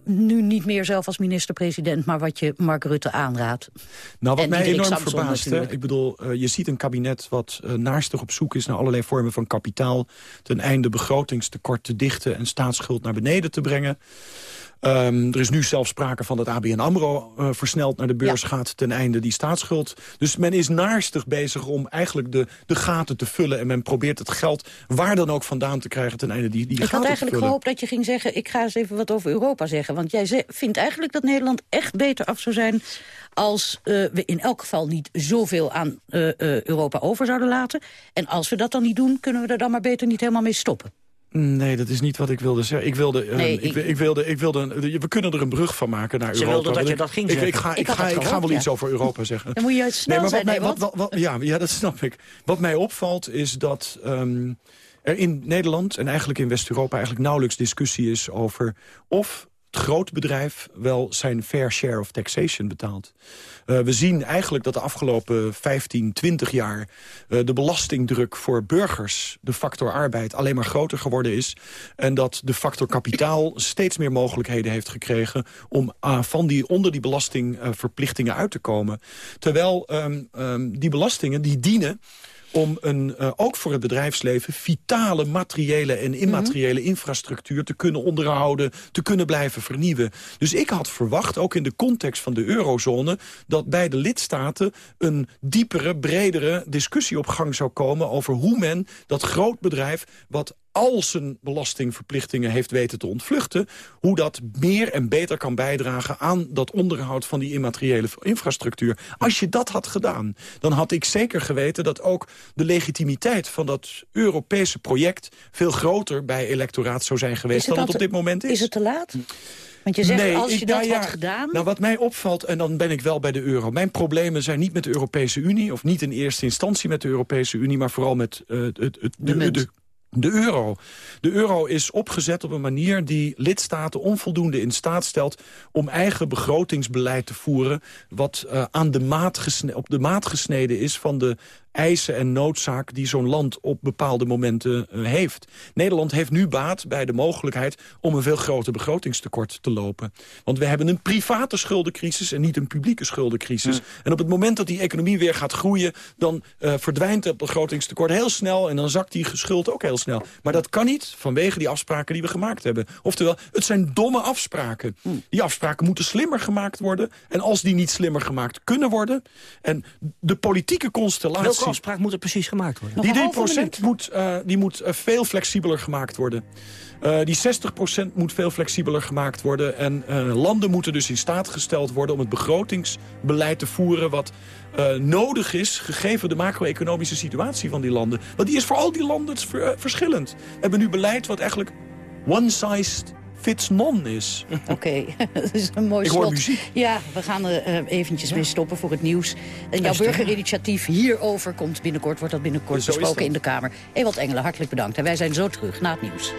Nu niet meer zelf als minister-president... maar wat je Mark Rutte aanraadt. Nou, wat En mij enorm Samson verbaast, hè, ik bedoel, eh, je ziet een kabinet wat eh, naarstig op zoek is naar allerlei vormen van kapitaal, ten einde begrotingstekort te dichten en staatsschuld naar beneden te brengen. Ehm, er is nu zelfs sprake van dat ABN AMRO eh, versneld naar de beurs gaat... ten einde die staatsschuld. Dus men is naarstig bezig om eigenlijk de, de gaten te vullen... en men probeert het geld waar dan ook vandaan te krijgen... ten einde die, die Ik gaten had te eigenlijk vullen. gehoopt dat je ging zeggen... ik ga eens even wat over Europa zeggen. Want jij vindt eigenlijk dat Nederland echt beter af zou zijn... als eh, we in elk geval niet zoveel aan eh, Europa over zouden laten. En als we dat dan niet doen, kunnen we er dan maar beter niet helemaal mee stoppen. Nee, dat is niet wat ik wilde zeggen. Ik wilde, eh, Nee, ik, wilde, ik wilde, we kunnen er een brug van maken naar Ze Europa. wilden dat je dat ging ik, Ik, zeggen. ga, Ik ik, ga, ik ga wel ja. iets over Europa zeggen. Dan moet je snel maar wat zijn, mij, nee, wat, ja, dat snap ik. Wat mij opvalt is dat ehm, er in Nederland en eigenlijk in West-Europa... eigenlijk nauwelijks discussie is over of het groot bedrijf wel zijn fair share of taxation betaalt. Eh, we zien eigenlijk dat de afgelopen 15, 20 jaar... eh, de belastingdruk voor burgers, de factor arbeid, alleen maar groter geworden is. En dat de factor kapitaal steeds meer mogelijkheden heeft gekregen... om ah, van die, onder die belastingverplichtingen uit te komen. Terwijl ehm, ehm, die belastingen die dienen om een, eh, ook voor het bedrijfsleven vitale materiële en immateriële infrastructuur te kunnen onderhouden, te kunnen blijven vernieuwen. Dus ik had verwacht, ook in de context van de eurozone, dat bij de lidstaten een diepere, bredere discussie op gang zou komen over hoe men dat groot bedrijf, wat al zijn belastingverplichtingen heeft weten te ontvluchten... hoe dat meer en beter kan bijdragen aan dat onderhoud van die immateriële infrastructuur. Als je dat had gedaan, dan had ik zeker geweten dat ook de legitimiteit van dat Europese project... veel groter bij electoraat zou zijn geweest dan het op dit moment is. Is het te laat? Want je zegt, als je ik- dat nou ja, had gedaan... Nou, wat mij opvalt, en dan ben ik wel bij de euro... mijn problemen zijn niet met de Europese Unie... of niet in eerste instantie met de Europese Unie... maar vooral met eh, het, het, de, de, de euro. De euro is opgezet op een manier die lidstaten onvoldoende in staat stelt... om eigen begrotingsbeleid te voeren... wat eh, aan de maat op de maat gesneden is van de eisen en noodzaak die zo'n land op bepaalde momenten eh, heeft. Nederland heeft nu baat bij de mogelijkheid om een veel groter begrotingstekort te lopen. Want we hebben een private schuldencrisis en niet een publieke schuldencrisis. En op het moment dat die economie weer gaat groeien... dan eh, verdwijnt het begrotingstekort heel snel... en dan zakt die schuld ook heel snel. Maar dat kan niet vanwege die afspraken die we gemaakt hebben. Oftewel, het zijn domme afspraken. Die afspraken moeten slimmer gemaakt worden. En als die niet slimmer gemaakt kunnen worden... en de politieke constellatie... Welke afspraak moet er precies gemaakt worden? Die 3% moet, eh, die moet eh, veel flexibeler gemaakt worden. Eh, die 60% moet veel flexibeler gemaakt worden. En eh, landen moeten dus in staat gesteld worden om het begrotingsbeleid te voeren... wat eh, nodig is, gegeven de macro-economische situatie van die landen. Want die is voor al die landen ver- verschillend. We hebben nu beleid wat eigenlijk one size Fitznon is. (laughs) Oké, (laughs) dat is een mooi Ik hoor slot. muziek. Ja, we gaan er eh, eventjes mee stoppen voor het nieuws. En jouw burgerinitiatief hierover komt binnenkort, wordt dat binnenkort besproken dat. in de Kamer. Ewald Engelen, hartelijk bedankt. En wij zijn zo terug na het nieuws.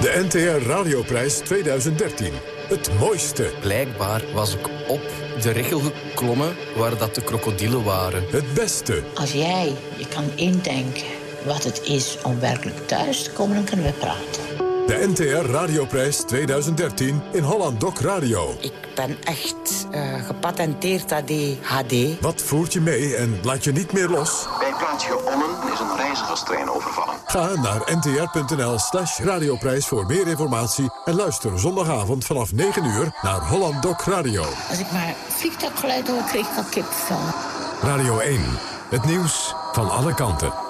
De NTR Radioprijs 2013. Het mooiste. Blijkbaar was ik op de richel geklommen waar dat de krokodillen waren. Het beste. Als jij je kan indenken wat het is om werkelijk thuis te komen, dan kunnen we praten. De NTR Radioprijs 2013 in Holland Doc Radio. Ik ben echt eh, gepatenteerd ADHD. Wat voert je mee en laat je niet meer los? Bij plaatsje Ommen is een reizigerstrein overvallen. Ga naar ntr.nl slash radioprijs voor meer informatie... en luister zondagavond vanaf 9 uur naar Holland Doc Radio. Als ik maar vliegtuiggeluid hoor, kreeg ik al kipvel. Radio 1, het nieuws van alle kanten.